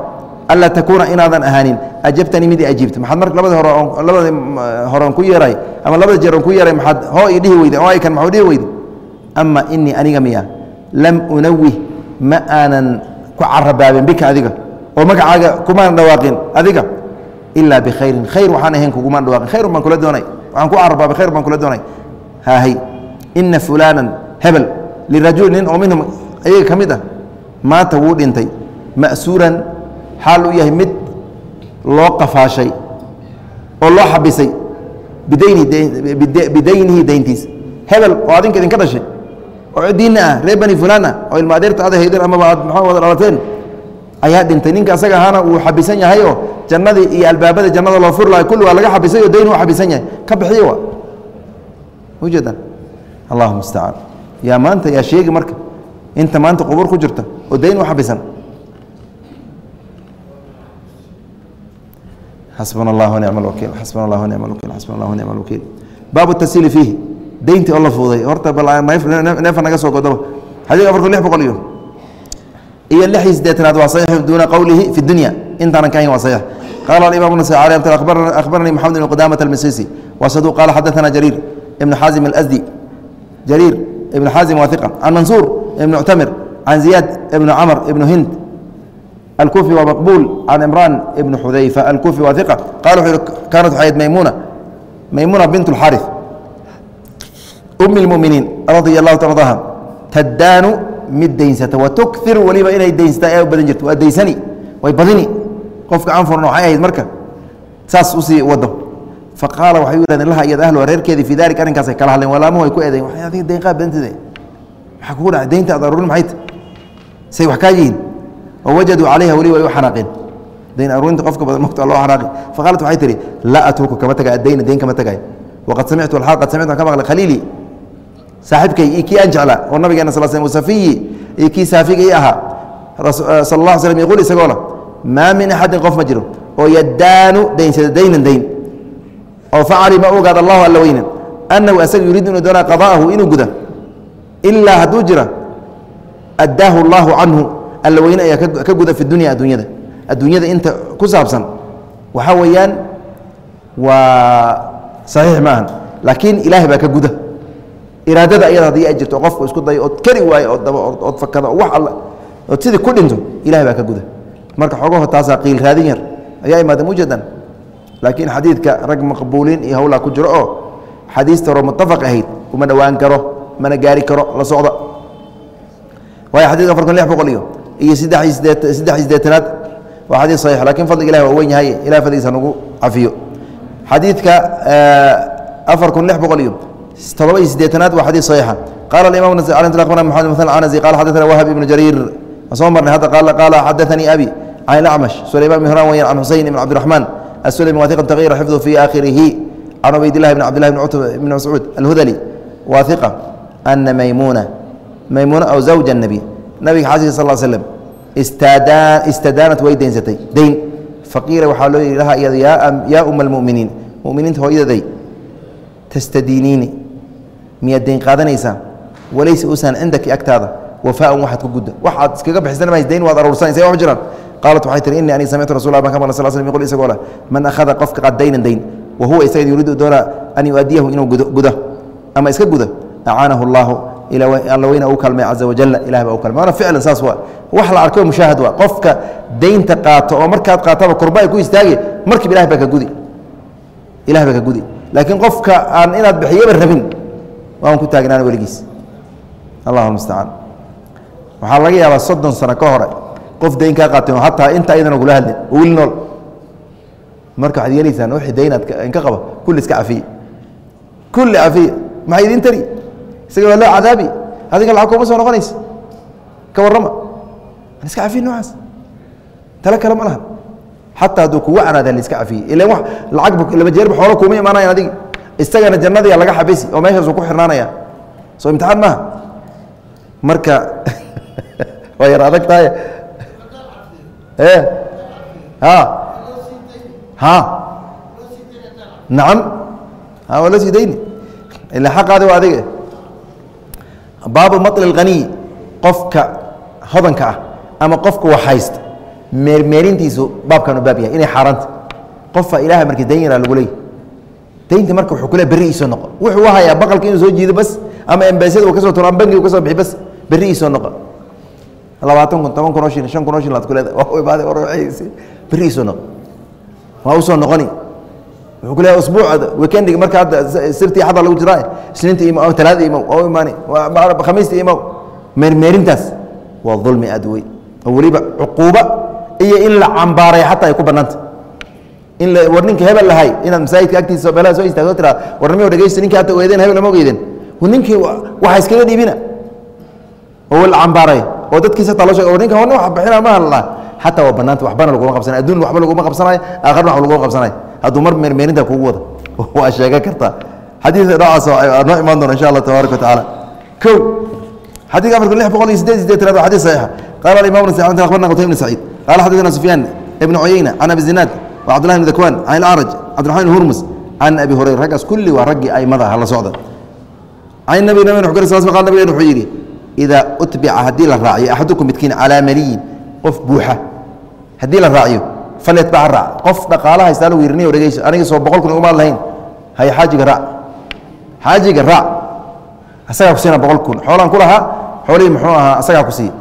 alaa takuuna inaadan ahaanin ajabtanii mid ajiibta maaad mar labada labada horon ku yeeray ama labada jeeron ku yeeray maaad hoo i dhihi weyde oo aykan mau dhihi weyde ama inii aniga miya lam unawih ma aanan ku carabaabin bika adiga oo magacaaga kumaan dhawaaqin adiga ilaa bikhayrin khayr waxaan ahayn kugumaan dhawaaqin khayru baan kula doonay waaan ku carabaabay khayr baan kula doonay haahay ina fulaanan hebel lirajuli nin oo minhum ayaga ka mid ah maanta wuu dhintay ma'suuran xaal u yahay mid loo qafaashay oo loo xabisay bidayni bidaynihi dayntiisa hebel oo adinka idinka dhashay oo ciddiinna ah reer bani fulaan ah oo ilma adeerta ada haydeen amaba aad maxaa wada dhalateen ayaa dhintay. Ninka asaga ahaana uu xabisan yahay oo jannadii iyo albaabada jannada loo furi lahay kulli waa laga xabisay oo dayn uu xabisan yahay. Ka bixiyo wa ujeedaan allahu mustacaan yaa maanta yaa sheegi marka. Inta maanta qubur ku jirta oo dayn u xabisan xasbuna allah nicma alwakiil xasbuna allah nicma alwakiil xasbuna allah nicma alwakiil baabu tasiili fiihi. Deyntii oo la fuuday horta balneefa naga soo godoba xadiid afarku lix boqol iyo iyo lixii siddeetanaad waa saxiix duuna qowlihi fi dunya. Intaanan ka ahayn waa saxiix. Qaala alimaam ibnu sacari akhbaranii maxamed ibnu qudaamat almisisi waa saduq qaala xadathana jariir ibnu xaazim alasdi jariir ibnu xaazim waa hiqa can mansuur ibnu muctamir can ziyaad ibnu camr ibnu hind الكوفي ومقبول عن عمران بن حذيفة الكوفي وثقة قالوا كانت حياة ميمونة ميمونة بنت الحارث umi اlmuminiin radia allahu ta ardaha tadaanu mid daynsata watukhiru weliba inay daynsataa ee u badan jirto waa daysani way badini qofka anfurna waxay ahayd marka saas usii wado faqaala waxay u yihahdeen laha iyad ahluha reerkeedii fii dalik arrinkaasay kala hadleen walaamuhu ay ku eedayn waxay adiga dayn qaab badantide maxaa kugu dhacay daynta aad aruurin maxay tahay say wax kaa yihiin oo wajaduu calayha weli way u xanaaqeen. Dayn aruurinta qofka badan mogta loo xanaaqi. Faqaalat waxay tihi laa atruku kama taga addayna dayn kama tagay. Waqad samictu alxaal qad samictu ka maqlay khaliilii saaxibkay iyo kii aan jeclaa oo nabigeena sal slm wasafiyi iyo kii saafiga ii ahaa sal allah slm yaquul isagoo lah maa min axadin qof ma jiro oo yadaanu daynsada daynan dayn oo facalima ogaad allahu alla weynan annahu asaga yuriidu inuu doonaa qada'ahu inuu guda ilaa hadduu jira addaahu allahu canhu alla weyne ayaa ka guda fi dunya adduunyada. Adduunyada inta ku saabsan waxaa weeyaan waa saxiix ma ahan laakiin ilaahay baa ka guda. Iraadada ayada haddii ay jirto qofku isku dayo ood kari waayo ood daba ood fakado wax alla ood sidii ku dhinto ilahay baa ka guda. Marka xogaho taasaa qiil raadin yar. Ayaa imaada mujadan laakiin xadiidka rag maqbuuliin iyo hawlaa ku jiro oo xadiista hore mutafaq ahayd uma dhowaan karo mana gaari karo la socda waayo xadidka afar kun lix boqol iyo iyo saddex sideetanaad waa xadii saxiix laakiin fadliga ilahi waa weyn yahay ilahi fadligiisa nagu cafiyo. Xadiidka eh, afar kun lix boqol iyo todoba iyo sideetanaad waa xadii saxiixa. Qala imam bna mxamed mn anasi qala xadana wahab ibnu jariir waan soo marnay hadda qaala xadaanii abi can acmash sulayman ibn hran weyan can xuseyn ibn cabdiraxmaan asulami wahiqa taqir xifdu fi aakhirihi can ubaydillahi bn cabdillahi bn mascuud alhudali wahiqa ana maymuna maymuna aw zawja الnabiy nabiga xaasigi sal slm istadaanat way daynsatay dayn faqiila waxaa loo yidhi lahaa iyada yaa uma almuminiin muminiinta hooyaday tastadiiniini miyaad dayn qaadanaysaan? Walaysa usan cindaki agtaada. Wafaaan waxaad ku gudda. Waxaad iskaga bixisana mays dayn waad aruursanaysa wax jiraan. Qaalat waxay tihi innii aniga samictu rasul ban ka maqla sal slam yqul isagoo leh man akhada qofka qad daynan dayn wa huwa isaga yuriidu doonaa an yuadiyahu inuu guda. Ama iska guda. Acaanahu allaahu alla weyna uu kalmay caza wajalla ilah baa u kalmay waana ficlan saas waa wax la arko mushaahad waa qofka daynta qaato oo markaad qaataba kurba ay ku istaagi markiiba ilah baa ka gudi ilah baa ka gudi laakiin qofka aan inaad bixiyaba rabin waan ku taagnaan weligiis allahu mustacaan waxaa laga yaabaa soddon sano ka hore qof dayn kaa qaateen oo hataa inta ayadana kula hadlin oo weli nool marka waxaad yeelaysaan wixii daynaad inka qaba kulli iska cafiye kulli cafiye maxay idin tari isaga waa loo cadaabi. Adiga lacag kuma soo noqonaysa ka warrama. An iska cafiye noocaas. Tale kale ma lahan. Xataa hadduu kugu canaada la iska cafiye ilan wax lacag laba jeerba xoolo kuma imaanayan adiga isagana jannadiya laga xabisi oo meeshaasuu ku xirnaanaya. Soo imtixaan maaha? Marka *laughs* waa yar adag tahay. Nacam waa loo sii dayni ila xaqaadi waa adiga baabu maطl اlghaniy qofka hodanka ah ama qofka wax haysta meermeerintiisu baabkan u baab yahay inay xaaraanta qofa ilaha markii dayn yaraa lagu leey daynta marka wuxuu kule berri iisoo noqo. Wuxuu hayaa baqalka inuu soo jiido bas ama embasyada uu ka soo turo ama bangiga u ka soo bixi bas berri iisoo noqo. Labaatan kun toban kun oo shilin shan kun oo shilin aad ku leedahay. Berri isoo noqo. Waa u soo noqoni wuxuu ku leeyahay usbuuca weekendiga marka hadda sirtii xadda lagu jiraa isniinta imo ama talaada imo waa u imaani khamiista imo meermeerintaas waa dulmi aad wey oo weliba cuquuba iyo in la cambaaray xataa ay ku bannaanta in la war ninka hebel lahay inaad masaajidka agtiisa meelaha soo istaagto tiraa war nimiyo dhegeysta ninkii hadda ogeedeen hebel lama ogeydeen ninkii waxa iskaga dhiibina. Oo la cambaaray oo dadkiisa hataa loo sheg ninka hone wax bixina ma hadlaa xataa waa bannaanta waxbana laguma qabsanayo adduun waxba laguma qabsanayo aakharna wax laguma qabsanayo hadduu mar meermeerinta kugu wado *laughs* waa sheegan kartaa. Xadiidka noocaas noo imaan doona insha allah tabaaraka wa tacaala. Kow xadiidka afar kun lix boqol iyo sideed sideetanaad waa xadiis saxiixa. Qaala alimam ibn sacid akhbarna qutayb ibn saciid. Qaala xadathana sufyaan ibn cuyayna can abi zinaad wa cabdullahi ibn dakwan can ilacraj cabdiraxman hurmus can abi hurayra. Raggaas kulli waa raggii aimada hala socda. Can nabi nabi nuxu sal qal nabigen wuxuu yidhi idaa utbica haddii la raaciyo axadukum midkiin calaa maliyin qof buuxa. Haddii la raaciyo falyatbaca raac qof dhaqaala haystaa lagu yirniyo dhegeyso aniga soo boqol kun umaad lahayn. Hay xaajiga raac xaajiga raac asagaa ku siina boqol kun. Xoolaan ku lahaa xoolihii muxuu ahaa asagaa ku siiya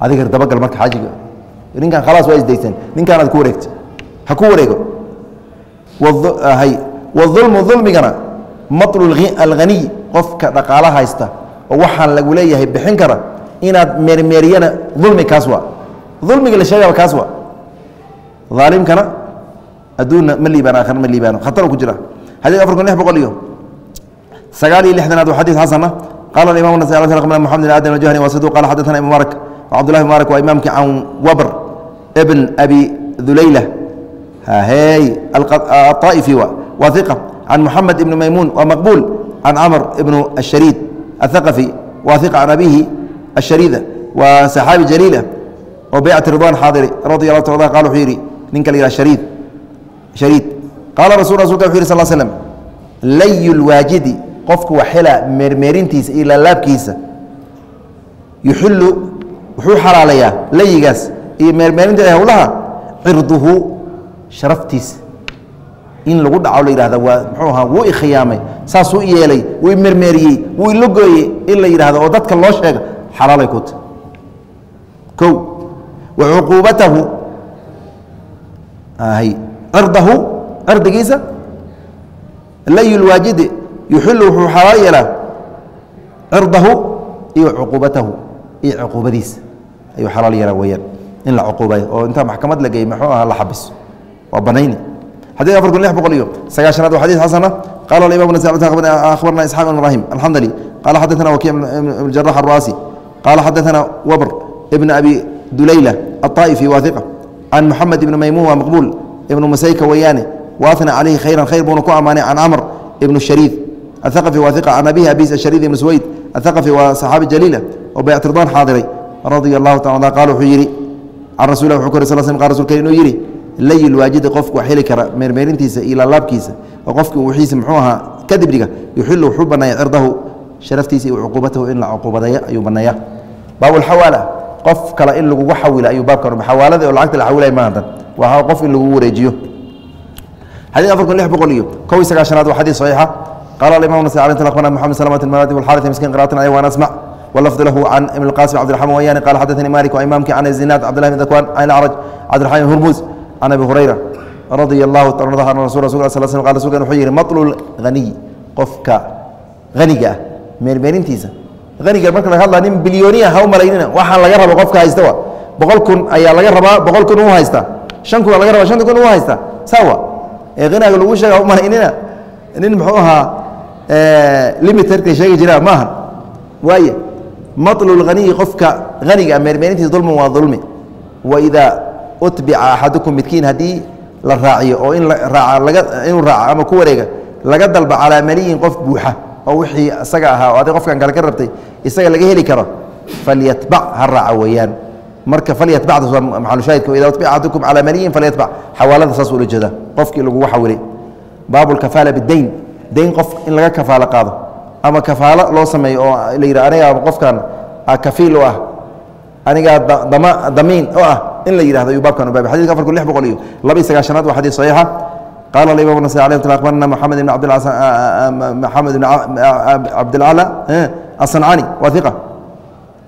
adiga dabagal marka xaajiga. Ninkan khalaas waa isdaysan ninkaan aad ku wareegta. Ha ku wareego. Hay. Waulmu ulmigana maطlu alghaniy qofka dhaqaalo haysta oo waxaan lagu leeyahay bixin kara. Inaad meermeeriyana dulmi kaas waa. Dulmiga la sheegaba kaas waa aalimkana aduunna ma liibaan aakhirna ma liibaano khatar ku jira xadid afar kun lix boqol iyo sagaal iyo lixdanaad waa xadiid xasana qaala imam nas mxamed adam jahni wa siduu qala xadana mubaarak cabdullahi mubaarak waa imaamkii can wabr ibn abi dulayla hahey aaa'ifi wa waa iqa can muxamed ibni maymuun waa maqbuul can camr ibnu ashariid athaqafi waa iqa can abihi ashariida waa saxaabi jaliilah oo baycati ridwan xaadiri radi allah taala qala wuxuu yidhi ninka la yihah shariid. Shariid. Qaala rasul rasulka wuxu yih sal slm layu lwaajidi waxela meermeerintiisa iyo laalaabkiisa yuxilu wuxuu xalaalayaa layigaas iyo meermeerinta howlaha cirduhu sharaftiisa. In lagu dhaco la yihahda waa muxuu ahaa wuu ikhiyaamay saasuu yeelay wuu imermeeriyey wuu ilogooyey in la yidhahdo oo dadka loo sheega xalaalay ku ta wa cuquubatahu cirdahu cirdigiisa layu lwaajidi yuxilu wuxuu xalaal yeelaa cirdahu iyo cuquubatahu iyo cuquubadiisa ayuu xalaal yeelaa weyaan in la cuquubayo oo intaa maxkamad la geey muxuu aha la xabiso waa banayni xadيث afar kun lix boqol iyo sagaashanaad wa xadيث xasana qala imam akhbarna isxaaq ibn ibrahim alxamdali qala xadaثna waki ibn jarax الrasi qala xadaثna wbr ibn abi dulayla الطائفي waثiqة can mxamed ibn maymun wa maqbul. Ibn musayka weyaane. Waثna calayhi khayra khayr buuna ku ammaanay can camr ibn shariid athaqafi waثiqa can abihi abis ashariid ibn suwayd. Athaqafi waa saxaabi jaliila. Oo baycat ridwan xaadiray. Radia allahu taala qala wuxuu yidhi can rasul wuxuu kor sal sl qa rasulka inuu yidhi layi lwaajidi qofku wax kara meermeerintiisa iyo laalaabkiisa oo qofki wiiisa muxuu ahaa kadibdhiga yuxilu wuxuu baneeya cirdahu sharaftiisa iyo cuquubatahu in la cuquubadeeya ayuu baneeya baabulxawaala qof kale in lagugu xawila ayuu baabka xawaalada oo lacagta la xawilay maadan waa qof in lagu wareejiyo xadيث afar kun lix boqol iyo kow iyo sagaashanaad waa xadيث صaxiixa qala imam nas akhbarna mxamed slmt maradi wاlxariث miskin qira'atan ay waan asmع واللفظ له عن ابن القاسم عبد الرحمن وياني قال حدثني مالك وإمامك عن الزناد عبد الله بن ذكوان عن الأعرج عبد الرحمن هرموز عن أبي هريرة رضي الله تعالى عنه رسول رسول الله صلى الله عليه وسلم قال رسولك وحuu yihi مطل الغني qofka غaniga ah meermeerintiisa aniga marka laga hadla nin bilyooniya ha u malaynina. Waxaa laga rabo qofka haysta wa? Boqol kun ayaa laga rabaa boqol kun u haysta. Shan kun laga raba shanta kun u haysta. Sawa haniga lagu sheega u malaynina. Nin muxuu ahaa limitarka sheegi jira maaha. Waay maطlu اlghaniyi qofka haniga meermeerintiisa dulman waa dulmi. Waidaa utbica axadukum midkiin haddii la raaciyo oo in inuu raaco ama ku wareega laga dalba calaa maliyin qof buuxa oo wixii isaga ahaa oo adig qofkan kale ka rabtay isaga laga heli karo falyatbac ha raaca weeyaan. Marka falyatbacdas waa maxalushaahidka waidaa utbica axadukum calaa maliyin falyatbac xawaalada saas ula jeeda qofkii lagugu xawilay baabu lkafaala bidayn dayn qof in laga kafaalo qaado. Ama kafaalo loo sameeyo oo la yidha anigaa qofkan kafiil u ah. Anigaa damiin oo ah. In la yihahdo ayuu baabkan ubaabay xadidka afar kun lix boqol iyo laba iyo sagaashanaad waa xadiis saxiixa qaala alimam nasai alayh tala akhbarna moxamed ibn abd moxamed ibn cabdilcala asancani waa iqa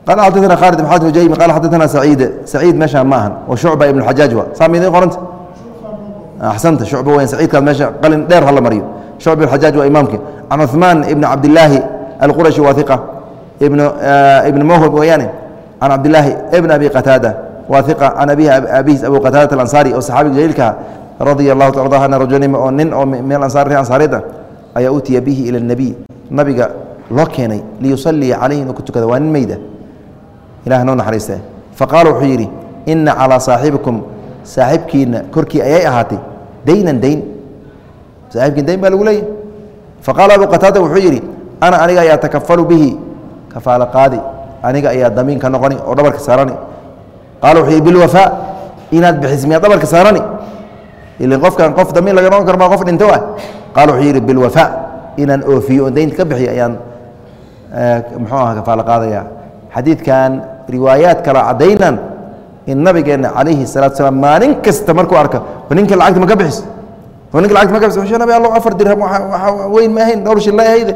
qala xaddatana khalid ibn xatim jaymi qala xaddatana saciid saciid meeshaan ma wa shucba ibn xajaaj waa saa midiin qoranta axsanta shucba weyn saciidkaas meesha qalin dheer hala mariyo shucba ibn xajaaj waa imaamki can cuثmaan ibn cabdillaahi alqurashi waa iqa ibn ibn mohab weeyaane can cabdilaahi ibn abi qataada waa iqa can abihi abiis abu qataadata alansaari oo saxaabiga jaliilka radia allahu ta ana rajulan oo nin oo min ansaar ansaareeda ayaa utiya bihi ila اnebiy nabiga loo keenay liyusaliya calayhi inuu ku tukada waa nin meyda ilah noo naxariiste faqaala wuxuu yidhi ina calىa saaxibikum. Saaxibkiina korkii ayay ahaatay daynan dayn. Saaxibkiin dayn baa lagu leeyahy faqaala abu qataada wuxuu yidhi ana aniga ayaa takafalu bihi. Kafaalo qaadi aniga ayaa damiin ka noqoni oo dhabarka saarani. Qaala wuxuu yidhi bilwafaa inaad bixis miyaa dhabarka saarani ilan qofkan qof damiin laga noqon karo maa qof dhinto ah. Qaala wuxuu yidhi bilwafaa inaan oofiyo oon daynta ka bixiyo ayaan muxuu aha kafaalo qaadaya. Xadiidkan riwaayaad kala caddaynan in nabigeenna calayhi salatu salaam maalin kasta markuu arka ninka lacagta ma ka bixis? Ninka lacagta ma ka bixis? Nabi allo afar dirham waxa weyn ma ahayn dhowr shil la ahayde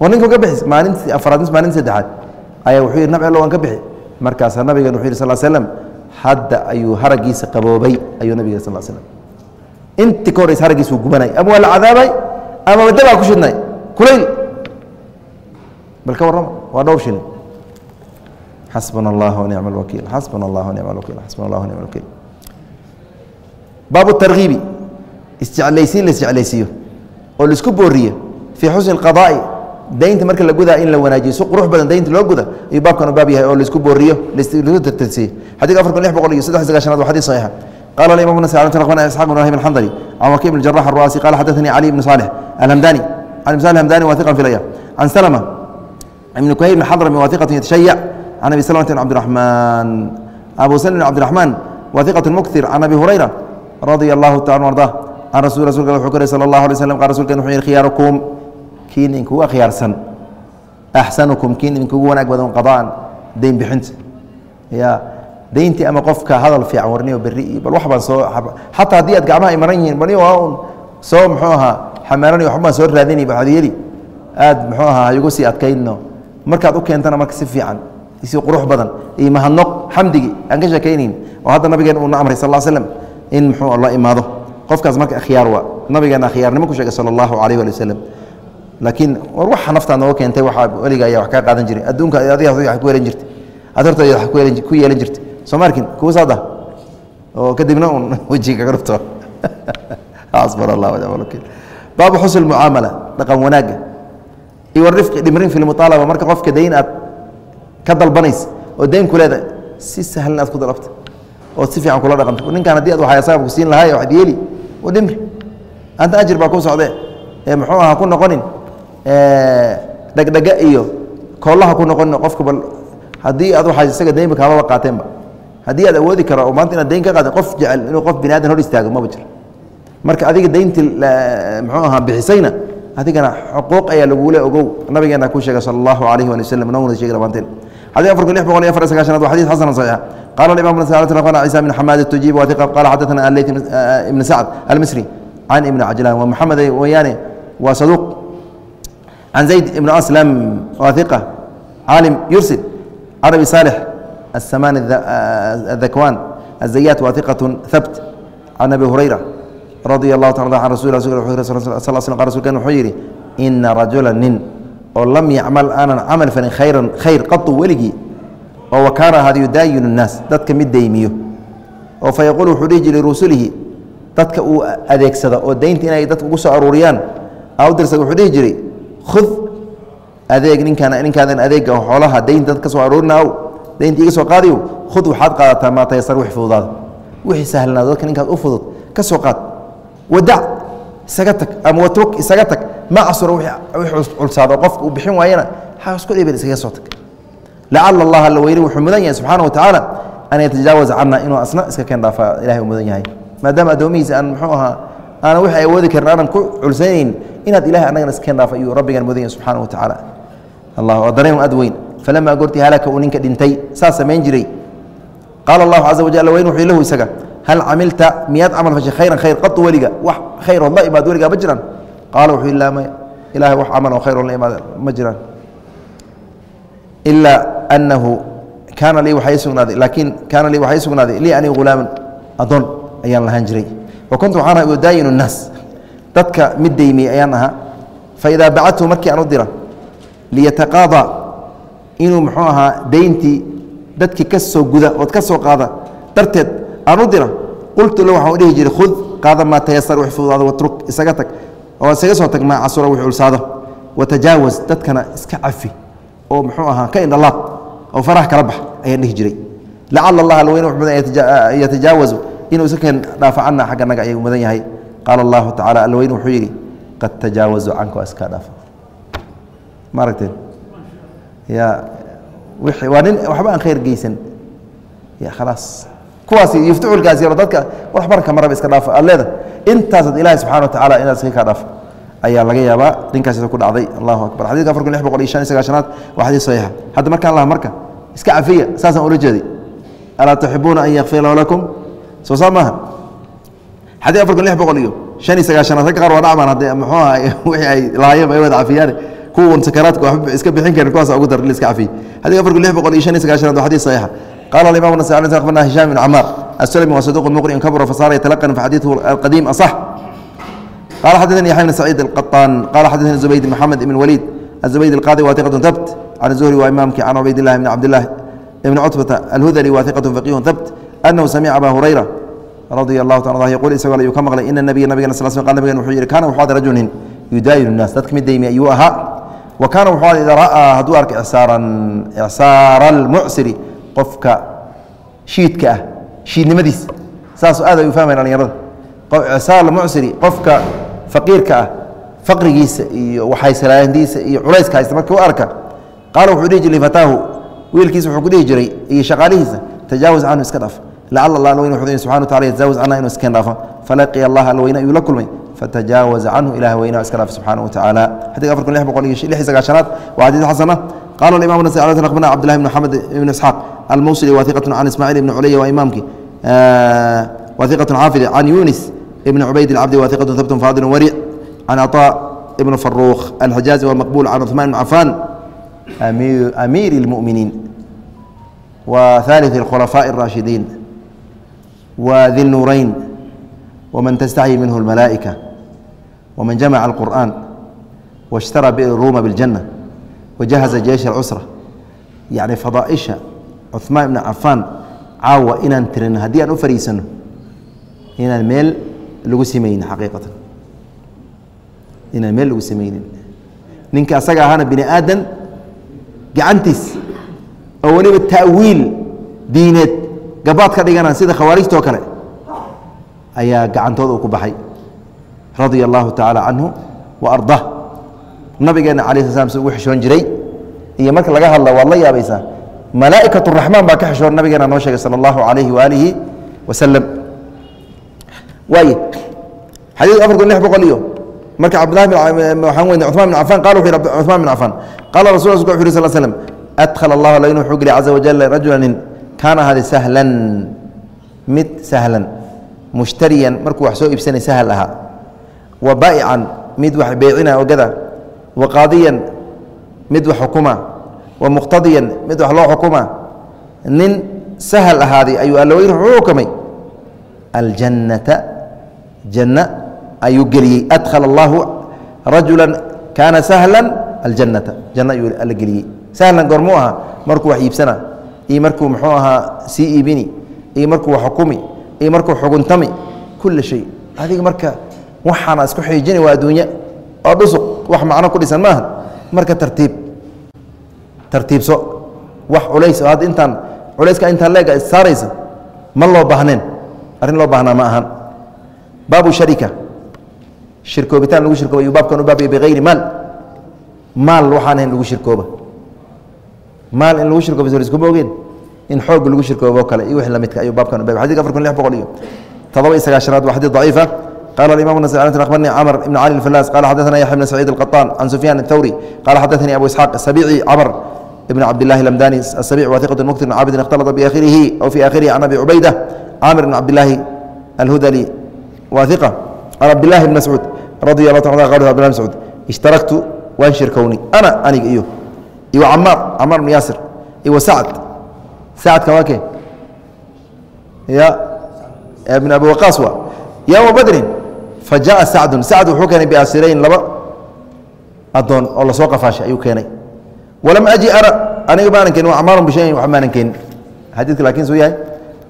oo ninka ka bixis? Maalintii afraad mis maalintii saddexaad. Ayaa wuxuu yidhi nabi allo waan ka bixi. Markaasaa nabigan wuxuu yidhi sal slam hadda ayuu haraggiisa qaboobay ayuu nabiga sal slam intii ka horraysa haraggiisa uu gubanay ama waa la cadaabay ama dabaa ku shidnay. Kulayl. Bal ka warrama waa dhowr shilin. Xasbuna allah wanicma alwakiil xasbuna allah wanicma alwakiil xasbuna allah wanicma alwakiil baabu tarkiibi isjeclaysiin la isjeclaysiiyo oo la isku booriyo fii xusni اqadaa'i daynta marka la gudaa in la wanaajiyo si qurux badan daynta loo guda ayuu baabkan u baab yahay oo la isku booriyo lagu tartarsiiyo. Xadiidka afar kun lix boqol iyo saddex sagaashanaad waa xadis saxiixa qala nas akhbarana isxaq bn ibrahim alxandali can waki bn jarax aruasi qala xadaثanii cali bn salix salix hamdani wathiqan filaya can salma ibn kuhayr bn xadrami wathiqatu yatashayac can abi salmata bn cabdiraxmaan abu salm bn cabdiraxmaan wathiqatu muktir can abi hurayra radia allahu taala arda can rasul rasulka wuxuu kary sala allahu alay slam qal rasulkan wuxuu yihi khiyaarukum kiin idinkuga khiyaarsan axsanukum kiin idinkugu wanaag badan qadaan dayn bixinta ya dayntii ama qofka hadal fiican warniyo berri bal wax baan soo xataa haddii aad gacmaha ay maran yihiin bani waa un soo muxuu ahaa xamaaran waxbaan soo raadinay waxaad yeeli aad muxuu ahaa hayugu sii adkaynno markaad u keentana marka si fiican si qurux badan iyo mahadnoq xamdigii aan ka sheekaynayn oo hadda nabigeen uuna amray sal slam in muxuu la imaado. Qofkaas marka akhyaar waa nabigeena khiyaarnimo ku sheegay sala allahu calayh ali wasalam laakiin war waxa naftaa nooga keentay waxaa weliga ayaa wax kaa qaadan jiray. Adduunka adiga ku yeelan jirta ad hortayda wax ku yeelan jirta soo ma arkin kuwa saad ah oo kadibna un *laughs* wejiga kaga dhufto. *laughs* Asbar allah wnm wakiil. Baabu xusn mucaamala dhaqan wanaagga iwa rifqi dhimrin fi lmuaalaba marka qofka dayn aad ka dalbanays oo dayn ku leedahay si sahlan aad ku dalabta ood si fiican kula dhaqanto. Ninkan haddii ad waxay asaabku siin lahay waxad yeeli oo dhimri. Anta ajir baa ku socdee. Ee muxuu aha ku noqonin eh, dhegdhega iyo koollaha ku noqonin qofka bal haddii aad waxaa isaga daynba kaamaba qaateenba haddii aad awoodi karo maanta inaad dayn ka qaad qof jecel inuu qof bini adan hor istaago maba jiro. Marka adiga dayntii mxuu ahaa bixisayna adigana xuquuq ayaa lagule ogow. Nabigeena ku sheegay sala allahu alayhi wali waslm nowna sheegi labaanteen. Xadii afar kun lix boqol iyo afar sagaashanaad waa xadis xasan saxiixa qala alimam ibn sacad rafana ciisa bin xamaad tujiib wa thiqa qala xadathana alleyt ibn sacd almisri can ibni cajlaan wa maxamed weeyaane waa saduuq can zayd ibn aslam waa thiqa caalim yursid. Carabi saalix السمان الذكوان الزيات واثقة ثبت عن أبي هريرة رضي الله تعالى عن رسول الله صلى الله عليه وسلم قال رسول كان وحيري إن رجلا نن ولم يعمل أنا عمل فن خيرا خير قط ولقي وكان هذا يداين الناس ذاتك مد ديميو فيقول حريج لرسله ذاتك أديك سدا ودينت إنا ذاتك قصة أروريان أو درس حريج خذ أديك إن كان إن كان أديك حولها دين ذاتك سو أرورنا أو daynta iga soo qaadayo khud waxaad qaadataa maa taysar wix fududaada. Wixii sahlanaado dadka ninkaad u fudud ka soo qaad. Wadac isaga tag ama watruk isaga tag. Ma casura wix culsaado. Qofka uu bixin waayana ha isku dhibin iskaga soo tag. Lacala allah alla weyne wuxuu mudan yahay subxaana wa tacaala an yatajaawaza cana inuu asna iska keen dhaafa ilahay uu mudan yahay. Maadaama addoomihiisa aan muxuu ahaa aanan wixii awoodi karin aanan ku culsanayn inaad ilahay annagana iska keen dhaafa ayuu rabbigan mudan yahay subxaana wa tacaala allah waa dareen aad weyn falama goortii halaka uu ninka dhintay saa samayn jiray qaala allahu caza wajal weyn wuxuu lahu isaga hal camilta miyaad camal fashay khayran khayr qatu weliga wax khayrood la imaad weligaa ma jiraan qaala wuxuu ilaa maya ilahay wax camal oo khayrood la imaad ma jiraan ilaa annahu kaana lii waxay sugnaaday laakiin kaana lii waxay sugnaaday lii anigu hulaaman adoon ayaan lahaan jiray wa kuntu waxaan ahaa udaayinu nnaas dadka mid ayaan ahaa fa idaa bacadtu markii aan u dira liyataqaadaa inuu muxuu ahaa dayntii dadkii ka soo guda ood ka soo qaada darteed aan u dira qultu la waxaan u jiray khud qaada maa tayasar wix fududaado watruk isaga tag. Oo isaga soo tag maa casura wix ulsaado. Watajaawaz dadkana iska cafi oo muxuu ahaa ka indhalaad oo faraha kala bax ayaan dhihi jiray. Lacala allah alweyne wuxuu mudan yatajaawazu inuu iska keen dhaafa xagga naga ayuu mudan yahay. Qaala allahu tacala alweyne wuxuu yidhi qad tajaawazu canka waa iskaa dhaafa. Ma aragteen ya waa nin waxba aan khayr geysan. Ya khalaas. Kuwaas yaro dadka wax maraba iska dhaafa aad leeda intaasaad subxana wa tacala inaad iska kaa dhaafo ayaa laga yaabaa ninkaas ku dhacday. Allahu akbar. Xadidka afar kun lix boqol iyo shan iyo sagaashanaad waa xadiis saxiixa. Hadda markaan laha marka iska cafiya saasaan ula jeeday. Alaa tuxibuuna an yakfir lahu lakum? Soo saa maaha? Xadii afar kun lix boqol iyo shan iyo sagaashanaad ragga qaar waa dhacmaan haddee muxuu aha wixii ay lahaayeen ay wada cafiyaane kuwan sakaraadka waxba iska bixin karin kuwaas ugu dar iska cafiy xadiidka afar kun lix boqol iyo shan iyo sagaashanaad waa xadiis saxiixa قال الإمام النسائي عن أخبرنا هشام بن عمار السلمي وصدوق مقرئ كبر فصار يتلقن فحديثه القديم أصح قال حدثني يحيى بن سعيد القطان قال حدثني زبيد بن محمد بن الوليد الزبيد القاضي واثقة ثبت عن الزهري وإمامك عن عبيد الله بن عبد الله بن عتبة الهذلي واثقة فقيه ثبت أنه سمع أبا هريرة رضي الله تعالى عنه يقول إسقال يكم مغلي إن النبي نبينا صلى الله عليه وسلم قال نبينا وحجر كان وحاد رجل يداين الناس تدك من ديمي أيها wakaana wuxuu ada ra'aa hadduu arkay isaaran isaara almucsiri qofka shiidka ah shiidnimadiis saas aad ay u fahmayan dhalinyarada isaar qofka faqiirka ah faqrigiisa iyo waxaysalaandiisa iyo culayska haysta markii u arka qaala wuxuu dhihi jiray fataahu wiilkiisa wuxuu ku dhihi jiray iyo shaqaalihiisa tajaawaz canhu iska dhaaf lacala allah alweyne wuxuu subxana wa tacala yatajaawaz canna inu iskeen dhaafo falaqiya allah alweyne ayuu la kulmay fatajaawaza canhu ilaah weynaha iska dhaaf subxaana wa tacaala xadiga afar kun lix boqol iyo lix sagaashanaad waa xadiis xasana قال الإمام النسائي عليه رحمنا عبد الله بن محمد بن إسحاق الموصلي وثيقة عن إسماعيل بن علي وإمامك آه وثيقة حافظ عن يونس بن عبيد العبد وثيقة ثبت فاضل ورع عن عطاء بن فروخ الحجازي ومقبول عن عثمان بن عفان أمير, أمير المؤمنين وثالث الخلفاء الراشدين وذي النورين ومن تستحي منه الملائكة ومن جمع القرآن واشترى بئر الروم بالجنة وجهز جيش العسرة يعني فضائشة عثمان بن عفان عاوة إن ترن هدي أن أفريسنه هنا الميل لقسمين حقيقة inaan meel lagu samaynin ninka asaga ahaana bini aadan gacantiis oo weliba ta'wiil diineed gabaad ka dhigana sida khawaarijtoo kale ayaa gacantooda uu ku baxay radia allahu tacaala canhu wa arda nabigeena ala sl sl sgu xishoon jiray. Iyo marka laga hadla waad la yaabaysaa malaa'ikat raxmaan baa ka xishoon nabigeena noo sheegay sala allahu alayhi waaalihi wasalam waay xadiiku afar kun lix boqol iyo marka cabdulahi waxaa weyne cuثman bin cafan qala wuxu yhi cuثman bin cafan qala rasul lla wuxu yhi sl slm adkhala allah aln wuxuu geliy caza wajal rajula kaana ahaaday sahlan. Mid sahlan mushtariyan markuu wax soo iibsanay sahal ahaa wa baa'ican mid wax beecina ogada wa qaadiyan mid wax xukuma wa muqtadiyan mid wax loo xukuma. Nin sahal ahaaday ayuu alla weyn wuxuu xukumay. Aljannata janna ayuu geliyey. Adkhala allahu rajula kaana sahla aljannata. Janno ayuu alla geliyey. Sahlan goormuu ahaa markuu wax iibsana. Iyo markuu muxuu ahaa sii iibini? Iyo markuu wax xukumi? Iyo markuu xuguntami? Kula shay. Adiga marka waxaana isku xiijini waa adduunye oo dhusuq wax macno ku dhisan maaha marka tartiib tartiibso wax culays oo hadda intaan culayska intaan leega issaaraysa ma loo baahneen arrin loo baahnaa ma ahan. Baabu sharika. Shirkoobitaan lagu shirkooba yuu baabkan u baabaya bigayri maal. Maal waxaan ahayn lagu shirkooba maal in lagu shirkooba soo iskuma ogeen in xoog lagu shirkoobo kale iyo wixii lamidka ayuu baabkan u baabay xadidka afar kun lix boqol iyo todoba iyo sagaashanaad waa xadiid daciifa قال الإمام النسائي أخبرني عمر بن علي الفلاس قال حدثنا يحيى بن سعيد القطان عن سفيان الثوري قال حدثني أبو إسحاق السبيعي عمر بن عبد الله اللمداني السبيع وثيقة مكتر عابد اختلط بآخره أو في آخره عن أبي عبيدة عامر بن عبد الله الهذلي واثقة عن عبد الله بن مسعود رضي الله تعالى عنه قال عبد الله بن مسعود اشتركت وانشر كوني أنا أنا إيوه إيوه عمار عمار بن ياسر إيوه سعد سعد كواكي يا ابن أبي وقاص يوم بدر fajaءa sacdu sacd wuxuu keenay biasirayn laba adoon oo la soo qafaashay ayuu keenay walam aji ara aniga maanan keenin acmaalan bishayin wax maanan keenin xadiidka laakiin suu yahay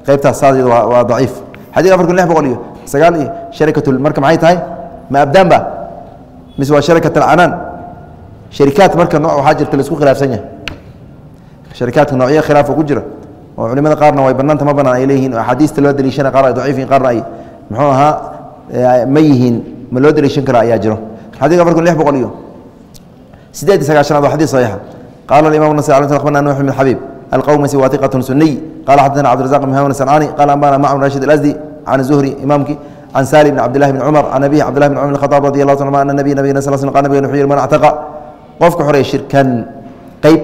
qaybtaas saasd waa daciif xadid afar kun lix boqol iyo sagaal iyo sharikatul marka maxay tahay ma abdaan ba mise waa sharikat alcanaan sharikaad marka nooc waxaa jirta la isku khilaafsan yahay sharikaadka noocyo khilaaf ku jira oo culimada qaarna way bannaanta ma ay leeyihiin oo axaadiista loo deliishana qaar ay daciifiin qaarna ay muxuu ahaa ma yihiin ma loo daliishan kara ayaa jiro. Xadiidka afar kun lix boqol iyo sideed iyo sagaashanaad waa xadiis saxiixa. Qaala imam nasai ala akhbarna nuux bn xabiib alqawmasi waatiqatun suniy qala xaddathana cabdirazaq bn hawan sancaani qala ambana macmar rashid alasdi can zuhri imaamki can salim bn cabdillahi bn cumar can abihi cabdillahi bn cumar bn khataab radi allahu taala ana nabiy nabiyina sal sl qal nabiga wuxuu yihi man actaqa qofka xoreeya shirkan qeyb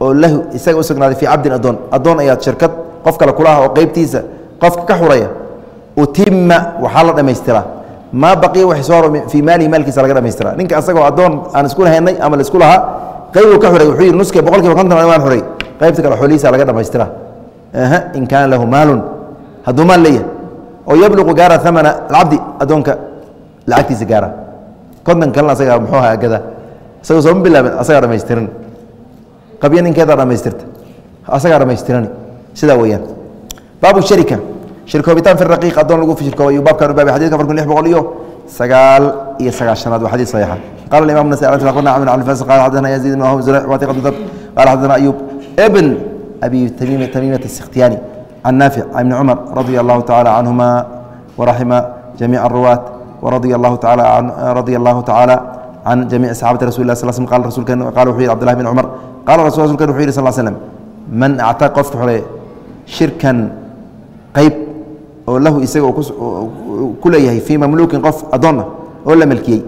oo lahu isaga u sugnaaday fii cabdin addoon. Addoon ayaad shirkad qof kale kula ah oo qeybtiisa qofka ka xureeya utima waxaa la dhamaystiraa maa baqiya wax soo haro fii maalihi maalkiisa laga dhamaystiraa ninka asagoo addoon aan isku lahaynay ama la isku lahaa qeybu ka xuray wuxuu yidhi nuske boqol kiiba konton waan xuray. Qaybta kale xoolihiisa laga dhamaystiraa aha in kaana lahu maalun. Hadduu maal leeyahay. Oo yabluqu gaara amana alcabdi addoonka lacagtiisa gaara. Konton kalena asaga muxuu ahaa agada isagoo sooma bilaabin asagaa dhamaystiran qabyo ninkeedaa dhamaystirta asagaa dhamaystiran sidaa weeyaan. Baabu sharika shirkoobitaan fi raqiiq addoon lagu shirkooba iyo baabkan u baabay xadidka afar kun lix boqol iyo sagaal iyo sagaashanaad waa xadiid saxiixa qala imam nasai akhbarna camr can fas qala xadana yaziid ibn wahab zurayc watiqa dab qala xadana ayub ibn abi tamim tamimat الsikhtiyani can naafic can ibni cumar radia allahu tacala canhuma waraxima jamiic الruwaat waradia allahu taala radia allahu tacaala can jamiici saxaabati rasul lah sal sl qala rasulkan qala wuxuu yihi abdullah bin cumar qala rasul rasulkan wuxuu yihi sal slam man actaa qofka xore shirkan qayb oo lahu isaga ku leeyahay fii mamluukin qof addoonna oo la melkiyey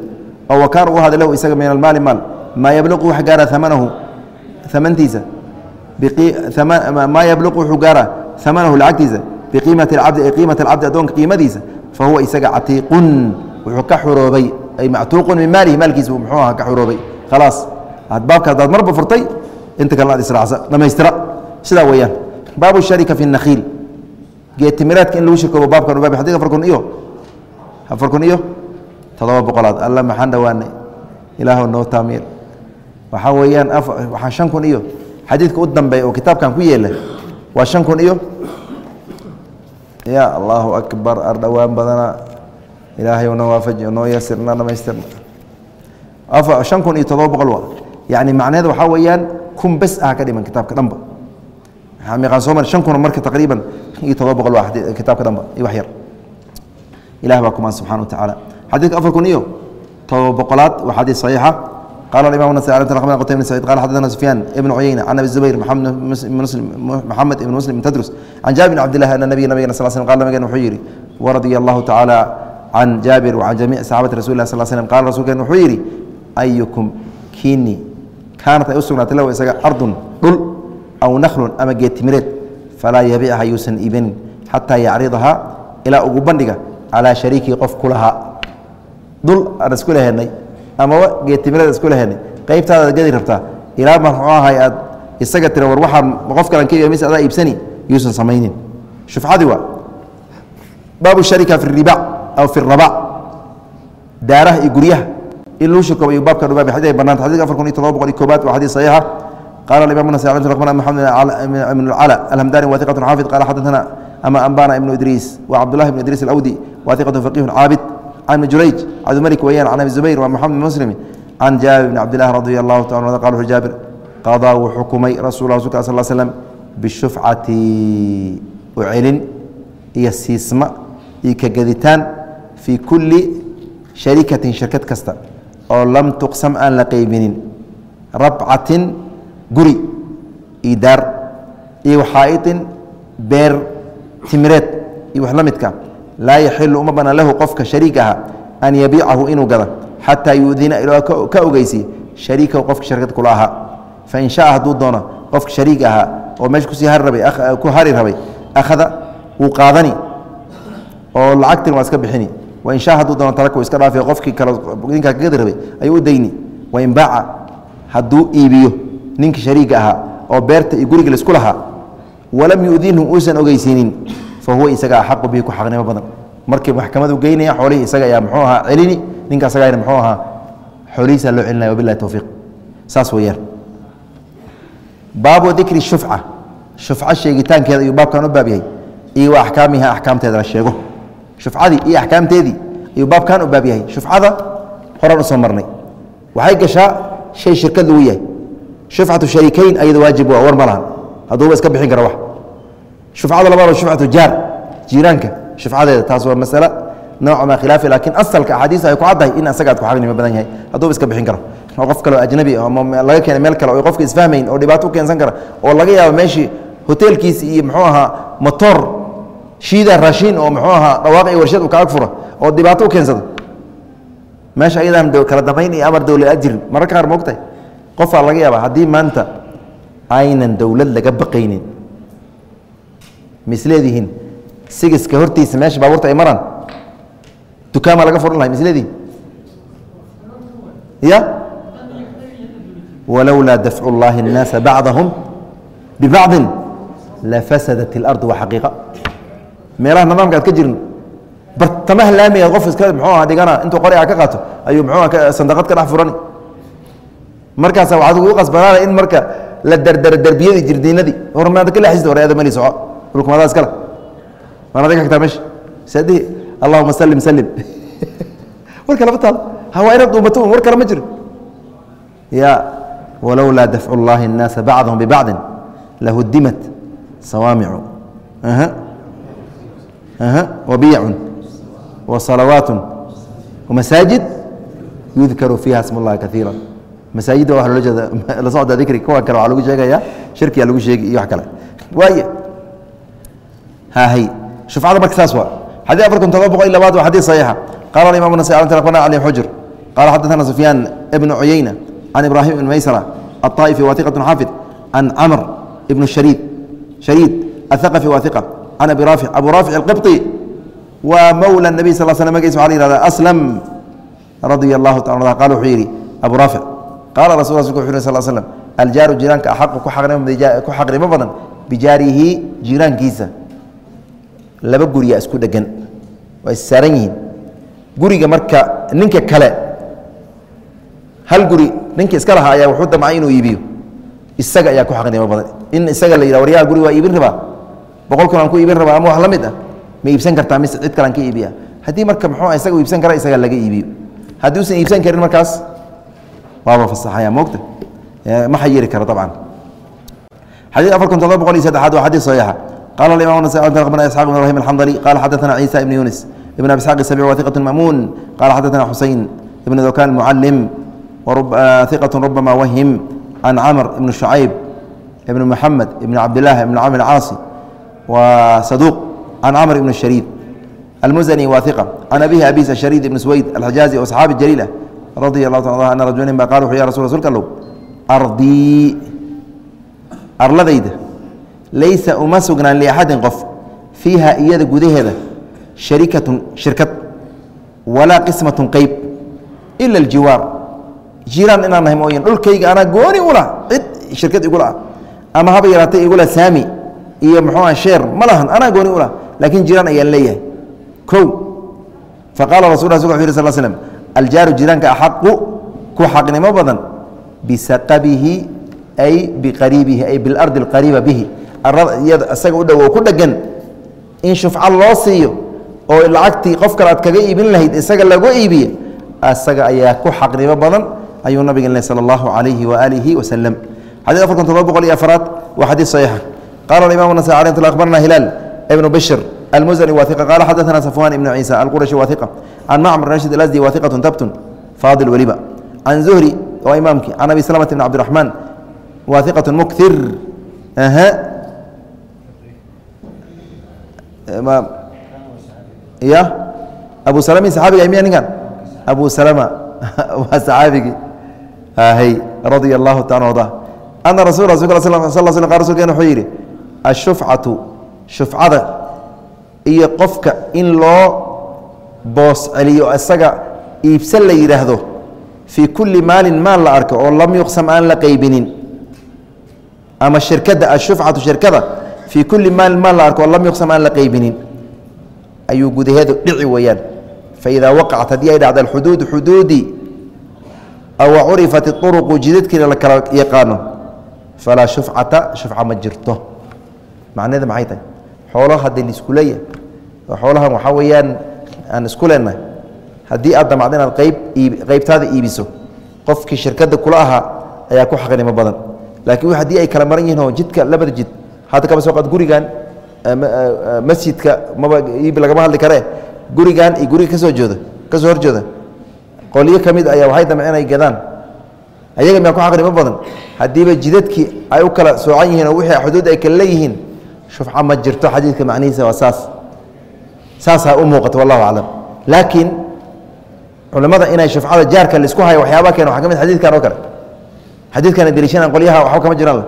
oo wakaan u ahaaday lahu isaga min almaali maal. Maa yabluqu wax gaara amanahu amantiisa maa yabluqu wuxuu gaara amanahu lacagtiisa. Biqiimati cabdi ay qiimati alcabdi addoonka qiimadiisa. Fa huwa isaga catiiqun wuxuu ka xuroobay. Ay mactuuqun min maalihi maalkiisa muxuu aha ka xuroobay. Khalaas baabka haddaad marba furtay inta kalena ad israacsa. Dhamaystira. Sidaa weeyaan. Baabu sharika fi nakhiil geetimireedka in lagu shirkoobo baabkan ubaab xadidka afar kun iyo afar kun iyo toddoba boqolaad alla maxaan dhowaanay ilaahu noo taamiir waxaa weeyaan waxaa shan kun iyo xadiidka u dambeeya oo kitaabkan ku yeela waa shan kun iyo ya allahu akbar ar dhowaan badana ilaahay noo waafaji noo yasir na dhamaystirna shan kun iyo toddoba boqol waa yacni macneed waxaa weeyaan kun bes ah ka dhiman kitaabka dhanba meeqaan soo mari shan kun marka taqriiban iyo todoba boqol waa kitaabka dhanba iyo wax yar. Ilah baa kumaan subxana wa tacaala. Xadiidka afar kun iyo todoba boqolaad waa xadiid saxiixa. Qala imam nas qtayma bn sacid qala xadana sufyaan ibn cuyeyna can abi zubayr maxamed ibn muslim ibn tadrus can jaabir bn cabdillahi ana nabiya nabigana sal slm qala nabigan wuxuu yidhi waradia allahu tacaala can jaabir wacan jamiic saxaabati rasul lah sal slm qala rasulkeen wuxuu yidhi ayukum kini kaanat ay u sugnaatay lahu isaga ardun dhul aw naklun ama geetimireed falaa yabicha yuusan iibinin xataa yacridahaa ilaa ugu bandhiga calaa shariikii qof ku dul aan isku lehenay amaba geetimireed isku lehenay qaybtaadaad gadi rabtaa ilaa ahay aad isaga tira war waxaa qof kalan ka mise adaa iibsani yuusan samaynin shufcadii waa baabu sharika fi ribac aw fi rabac daaraha iyo guryaha in luu shirkooba iyo baabkan ubaab xadid ay xadidka afar kun iyo todoba boqol iyo koobaad waa xadiid saxiixa qala imam nas محمد بن العلاء الهمdاني wa ثiqة xاaفظ qال xadثna ama أنbاna iبن إdrيس و cبدالله بن إdrيس الأwdي wa ثiqة فقيه cاabد عن بن jurayج cabdimلك weyaan عن أبي زبير و محمد بن مسلم عن jaaبر بن cبد الله رضي الله taعالى qال وxu jaaبر qضىa wuu xukumay rasul رsulka صل ل sلم bالشhufcati u celin iyo siisma iyo ka geditaan fii kuli sharikatin shirkad kasta oo lam tuqsam aan la qeybinin rabcatin guri iyo daar iyo xaa'iطin beer timireed iyo wax la midka. Laa yaxilu uma banaan lahu qofka shariik aha an yabiicahu inuu gada xataa yuudina ilaa ka ogeysiy shariikahu qofka shirkad kula ahaa fain shaaa hadduu doono qofka shariik ahaa oo meesha ku sii ku hari rabay akhada wuu qaadani oo lacagtin waa iska bixini. Wain shaa hadduu doono taraka iska dhaafi qofkii kale ninkaa kagadi rabay ayuu u dayni. Wain baaca hadduu iibiyo ninka shariiga ahaa oo beerta iyo guriga la isku lahaa walam yudinhu uusan ogeysiinin fa huwa isaga axaqu bihi ku xaqnimo badan. Markii maxkamadu geynaya xoolihii isaga ayaa muxuu ahaa celini ninka asagana muxuu ahaa xoolihiisaa loo celinaya wabilahi towfiiq saas weeyaan. Baabu dikri shufca. Shufco sheegitaankeeda ayuu baabkan u baab yahay iyo wa axkaamiha axkaamteeda la sheego. Shufcadii iyo axkaamteedii ayuu baabkan u baab yahay. Shufcada horaan u soo marnay. Waxay gashaa shay shirkad lagu yahay shufcatu sharikayn ayada waajib waa war ma lahan hadduuba iska bixin kara wax. Shufcada labaad shufcatu jaar jiiraanka shufcadeeda. Taas waa masale nooca ma khilaafi laakiin asalka axaadiista ay ku caddahay in asaga aad ku xaqnimo badan yahay. Hadduuba iska bixin karo. Oo qof kale oo ajnabi ah ama laga keenay meel kale oo qofka isfahmayn oo dhibaato u keensan kara oo laga yaabo meeshii hoteelkiisi iyo muxuu ahaa motor shiida raashiin oo muxuu ahaa dhawaaq iyo warshad uu kaaga fura oo dhibaato u keensada meesha ayadaan kala dambayn iyo amar dowlad jirin mararka qaar moogtahay qofaa laga yaaba haddii maanta aynan dowlad laga baqaynin misleedihiin sigiska hortiisa meesha baabuurta ay maraan dukaamaa laga furan lahay misleedihin ya walowlaa dafcu اllahi الnaasa bacdahum bibacضin lafasadat اlardu waa xaqiiqa meelaha nidaamka aad ka jirin bartamaha laamiga qof iska muxuu aha dhigana intuu qoriga ka qaato ayuu muxuu aha sandaqad ka dhex furani markaasa waxaad ugu qasbanaana in marka la dardaro derbiyadii jirdiinadii hormaada ka leexista hore aada mali soco dhulkumadaa iskale waan adiga kagtaa meesha saadihi allahuma salim salim *laughs* war kalama taalo hawaa inaad dhuumato un war kale ma jiro ya walowlaa dafcu اllahi الnaasa bacdahum bibacdi lahudimat sawaamicu aha aha wabiyacun وصلaوaaت ومaساaجiد يذkaru فيha sم الlahi kaثيirا masaajidda wa loola jeeda la socda dikri kuwa kale waa lagu sheegaya shirkiya lagu sheegi iyo wax kale waay hahy shufcada marka saas waa xadيث afar kun todoba boqol iyo labaad waa xadيث صaحيixa qala imam النasي أخبرna علي xujر qala xadaثna سفyاn بن عuyeyنة عن إبراهيم بن maysرة الطائفي وثiqة xافظ عن cمر بن شhريد شhريد الثقفي وثiقة عن أبي rافع أبو rافع القبطي waa mawlى النبي sل sل mgis wa hahda أسلم raضي الlahu ta qal wuxuu yidhi abu raafic qaala rasul rasulka wuxu yhi sl slm aljaaru jiraanka axaqu ku xaqnimo badan bijaarihi jiraankiisa laba guriya isku dhegan waa issaaran yihiin guriga marka ninka kale hal guri ninka iska lahaa ayaa wuxuu damcay inuu iibiyo isaga ayaa ku xaqnimo badan in isaga la yidhah waryaa guri waa iibin rabaa boqol kun aan ku iibin rabaa ama wax la mid ah ma iibsan kartaa mise cid kalan ka iibiya haddii marka muxuu isaga iibsan kara isaga laga iibiyo haddii usan iibsan karin markaas waaba fasaxaya moogta ma xayiri karo dabcan xadiid afar kun todoba boqol iyo saddexaad waa xadiid saxiixa qala imam nas bna isxaq ibn ibrahim alxandali qala xadaثna ciisa ibn yunis ibn abi isxaq isabic wa iqat mamuun qala xadaثna xusein ibn dokan mucalim iqat rubama wahim can camr ibn shucayb ibn muxamed ibn cabdilah ibn camr caasi wa saduuq عن cمر بن الشhريد المزني واثقة عن أبيه أبيس الشhريد بن سويد الحجازي وأصحاaب جليلة radi la ta ana rajulain ba qal wuxu ya rasul rasulka allow ardii arladayda laysa uma sugnaan liaxadin qof fiiha iyada gudaheeda sharikatun shirkad walaa qismatun qeyb ila aljiwaar. Jiraan inaan nahay mooyan dhulkayga anaa gooni ula cid shirkad igula ama haba yaraatay igula saami iyo muxuua sheer ma lahan anaa gooni ula laakiin jiraan ayaan leeyahay. Ko faqala rasul a sl sl slm aljaaru jiraanka axaqu ku xaqnimo badan bisaqabihi ay biqariibihi ay bilardi اqariiba bihi arada isaga u dhowow ku dhegan in shufco loo siiyo oo lacagtii qof kale aad kaga iibin lahayd isaga lagu iibiye isaga ayaa ku xaqnimo badan ayuu nabig le salى اllahu alayhi waalihi waslm xadii afar kun todoba boqol iyo afaraad waa xadiid saxiixa qala imam nas abarna hilaal بن bشر المزني واثقة قال xدثنا صفوان بن عيسى القرشي واثقة عن معمر راشد الأزدي واثقة تبت فاضل ولبا عن زهري waa imaamkii عن أبي سلمة بن عبد الرحمن واثقة مكثر أها ya أبو سلمة صحaabiga miya ninkan أبو سلمة waa صحaabigii hy رضي الله تعالى عنه أن رسول رسول صل ل سلم رsulkeen وxuu yidhi الشhفcaة shufcada iyo qofka in loo boos celiyo isaga iibsan la yidhaahdo fii kulli maalin maal la arko oo lam yuqsam aan la qaybinin. Ama shirkadda ashufcatu shirkada fii kulli maalin maal la arko oo lam yuqsam aan la qaybinin. Ayuu gudaheedu dhici weeyaan faidaa waqacat haddii ay dhacda alxuduud xuduudi aw curifat iuruqu jidadkiina la kala yaqaano falaa shufcata shufca ma jirto. Macnaheeda maxay tahay xoolo haddii la isku leeyahay. Oo xoolahan waxaa weeyaan aan isku leenahay haddii aad damacdo inaad qayb iib qaybtaada iibiso qofkii shirkadda kula ahaa ayaa ku xaqnimo badan. Laakiin haddii ay kala maran yihiin oo jidka labada jid hadda kaba soo qaad gurigan masjidka maba iib lagama hadli karee gurigan iyo guriga ka soo jooda ka soo horjooda qolyo ka mid ayaa waxay damceen ay gadaan ayaga miyaa ku xaqnimo badan? Haddiiba jidadkii ay u kala soocan yihiin oo wixii xuduud ay kala leeyihiin shufca ma jirto xadiidka macnihiisa waa saas saasaa u muuqata wallahu aclam laakiin culimmada inay shufcada jaarka la isku hayo waxyaabaa keena waxa ka mid xadidkan oo kale xadiidkana deliishanaan qolyaha waxba kama jiraan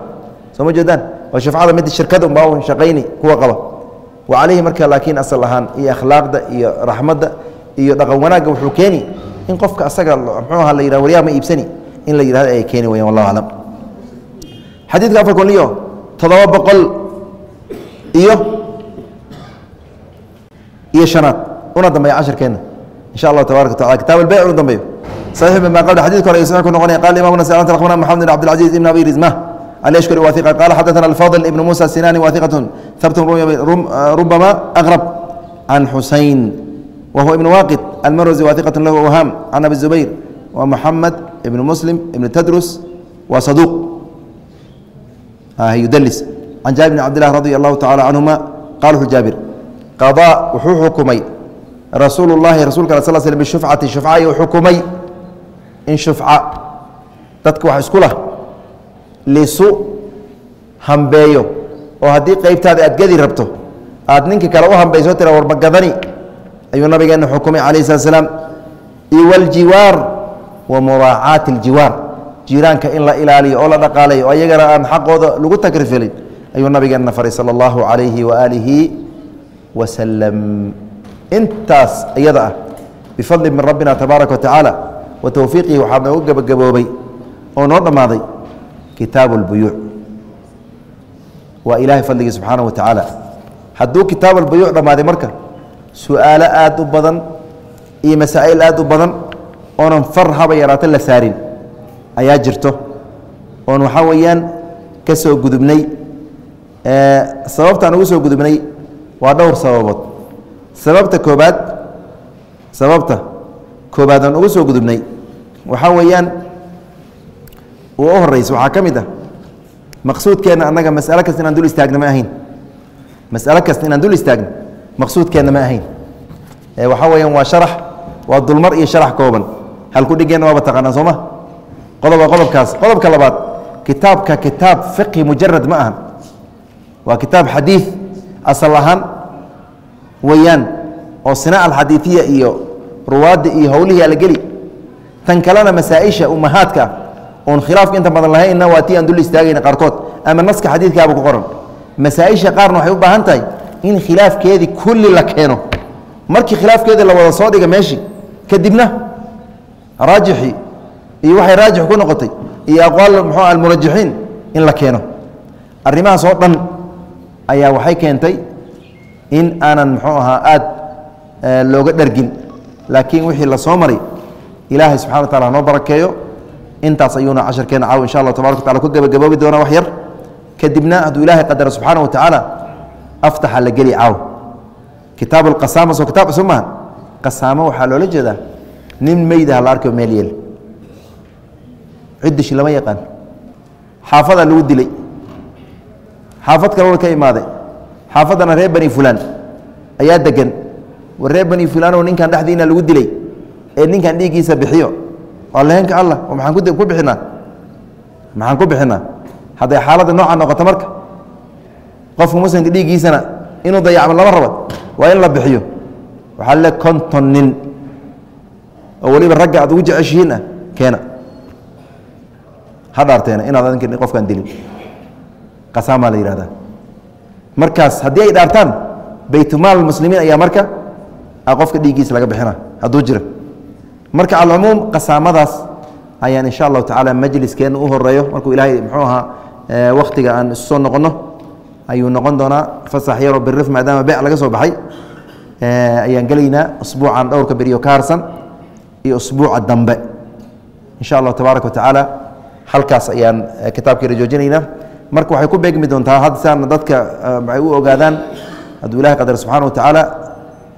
soo ma jeedaan waa shufcada mid shirkada unbaa shaqayni kuwa qaba wa calayhi marka laakiin asal ahaan iyo akhlaaqda iyo raxmadda iyo dhaqan wanaagga wuxuu keeni in qofka asaga muxuu aha la yidhah waryaa ma iibsani in la yidhahdo ay keeni wayaan wallahu aclam xadiidka afar kun iyo toddoba boqol iyo iyo شhanaad una dambeeya cashirkeenna insha allahu tabarak wa tacala kitab albeyc unu dambeeyo صحيح بما قبل حديث كره يصحح نقول قال الإمام النسائي أخبرنا محمد بن عبد العزيز بن أبي رزمة اليشكري واثقة قال حدثنا الفاضل ابن موسى السناني واثقة ثبت ربما أغرب عن حسين وهو ابن واقد المروزي واثقة له وهام عن أبي الزبير ومحمد ابن مسلم ابن تدرس وصدوق آه يدلس can jaabir bn cabdillah radi allahu tacala canhuma qaal wuxuu jaabir qadaa wuxuu xukumay rasuulu llahi rasulka sl bishufcati shufca ayuu xukumay in shufca dadka wax isku lah lisu hambeeyo. Oo haddii qeybtaada aad gedi rabto aad ninka kale u hambayso tira warbagadani ayuu nabigeenna xukumay calayhi slat slaam iwaljiwaar wa muraacaati aljiwaar jiiraanka in la ilaaliyo oo la dhaqaalayo oo ayagana aan xaqooda lagu takrifilin ayuu nabigeena faray sala allahu calayhi waaalihi wasalam intaas iyada ah bifadli min rabbina tabaaraka wa tacaala watowfiiqihi waxaa noogu gebagaboobay oo noo dhammaaday kitaabu اlbuyuuc waa ilaahay fadligii subxaanaه wa tacaala hadduu kitaabu albuyuuc dhammaaday marka su'aalo aad u badan iyo masaa'il aad u badan oonan far haba yaraato la saarin ayaa jirto. Oon waxaa weeyaan ka soo gudubnay sababtaan ugu soo gudubnay waa dhowr sababood. Sababta koobaad sababta koobaad aan ugu soo gudubnay waxaa weeyaan uu u horeysa waxaa ka mid ah maqsuudkeenna annaga masalo kasta inaan dul istaagna ma ahayn. Masalo kasta inaan dul istaagno maqsuudkeenna ma ahayn. Waxaa weeyaan waa sharax waa dulmar iyo sharax kooban. Halku dhigeenna waaba taqaanaa soo ma? Qodoba qodobkaas. Qodobka labaad kitaabka kitaab fiqhi mujarad ma ahan waa kitaab xadiid asal ahaan weeyaan oo sina alxadiidiya iyo ruwaadda iyo howlihii alageli tan kalena masaaisha umahaadka ah oon khilaafka inta badan lahaynna waa tii aan dul istaagayna qaarkood ama naska xadiidkaaba ku qoran. Masaaisha qaarna waxay u baahan tahay in khilaafkeedii kulli la keeno. Markii khilaafkeedii la wada soo dhiga meeshii kadibna raajixii iyo waxay raajix ku noqotay iyo aqwaal muxuu almurajixiin in la keeno. Arrimahaas oo dhan ayaa waxay keentay in aanan muxuu ahaa aad looga dhargin. Laakiin wixii la maray ilaahay subxana wa tacala hanoo barakeeyo. Intaas ayuuna casharkeena caaw insha allah tabarak wa tacala ku gebagaboobi doonaa wax yar. Kadibna hadduu ilaahay qadaro subxaana wa tacaala aftaxa la geli caaw kitaabu alqasaama soo kitaab cusub maaha qasaamo waxaa loola jeedaa nin meydaha la arkayo meel yeel. Ciddishi lama yaqaan. Xaafadaa lagu dilay xaafad kaloo ka imaaday. Xaafaddana reer bani fulaan ayaa degan war reer bani fulaan oo ninkan dhexdiina lagu dilay ee ninkan dhiiggiisa bixiyo. Waa leheenka allah oo maxaan ku bixinaa? Maxaan ku bixinaa? Hadday xaaladda nooca noqoto marka qofka muslimka dhiiggiisana inuu dayacmo lama raba waa in la bixiyo. Waxaa le konton nin oo weliba ragga aad ugu jeceshihiin ah keena. Ha inaad adinka qofkaan dilin qasaamaa la yihahdaa markaas haddii ay dhaartaan baytumaal muslimiin ayaa marka qofka dhiiggiisa laga bixina hadduu jira marka alcumuum qasaamadaas ayaan insha allahu tacaala majliskeena u horeeyo markuu ilaahay muxuu ahaa wakhtiga aan isu soo noqonno ayuu noqon doonaa. Fasax yaroo birif maadaama bec laga soo baxay. Ayaan gelaynaa usbuucan dhowrka beriyo ka harsan iyo usbuuca dambe. Insha allahu tabaaraka wa tacaala halkaas ayaan kitaabkeena joojinaynaa marka waxay ku beegmi doontaa had siaana dadka ay u ogaadaan hadduu ilahay qadar subxana wa tacaala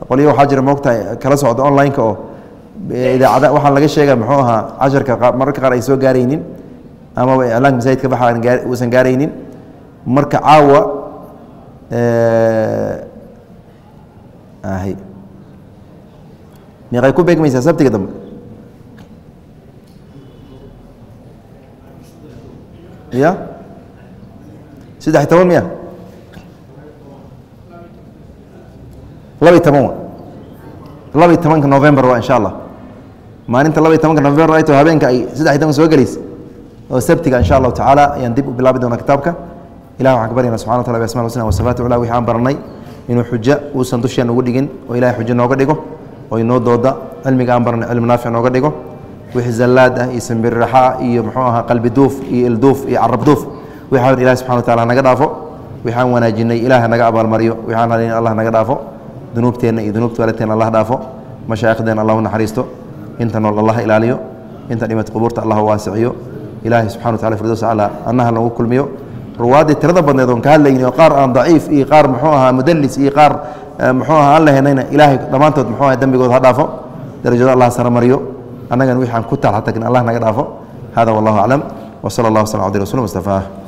qolyo waxaa jira moogtahay kala socda online-ka oo idaacada waxaan laga sheega muxuu ahaa casharka mararka qaar ay soo gaaraynin amaba iclaanka masaajidka baxa uusan gaaraynin. Marka caawa meeqay ku beegmaysaa sabtiga dambe? Ya saddex toban miya labiy toban labiy tobanka november waa insha allah maalinta labiy tobanka november ay taho habeenka ay saddex toban soo gelaysa oo sabtiga insha allahu tacaala ayaan dib u bilaabi doonaa kitaabka ilah waxaan ka baryana subxana wa tala bi asma husna wa sifaati cula wixii aan baranay inuu xujo uusan dusheena ugu dhigin oo ilahay xujo nooga dhigo oo inoo dooda cilmiga aan baranay cilmi naafic nooga dhigo wixii zallaad ah iyo sambiriraxa ah iyo muxuu ahaa qalbi duuf iyo ilduuf iyo carab duuf wixii aan ilahi subxana wa tacala hanaga dhaafo. Wixii aan wanaajinay ilaah hanaga abaalmariyo. Wixii aan halayn allah naga dhaafo. Dunuubteenna iyo dunuubta waalidteena allah dhaafo. Mashaaikhdeen allah u naxariisto. Inta nool allah ilaaliyo. Inta dhimad qubuurta allah waasiciyo ilaahay subxana wa tacala firdows aclaa annaha nagu kulmiyo. Ruwaaddii tirada badneed oon ka hadlayni oo qaar aan daciif iyo qaar muxuu ahaa mudalis iyo qaar muxuu ahaa aan lahaynayna ilaahay dhammaantood muxuu aha dembigood ha dhaafo. Darajada allah sara mariyo. Annagana wixi aan ku taal xataa allah naga dhaafo. Hada wallahu aclam. Wsala allah waslam abdi rasul mustafaah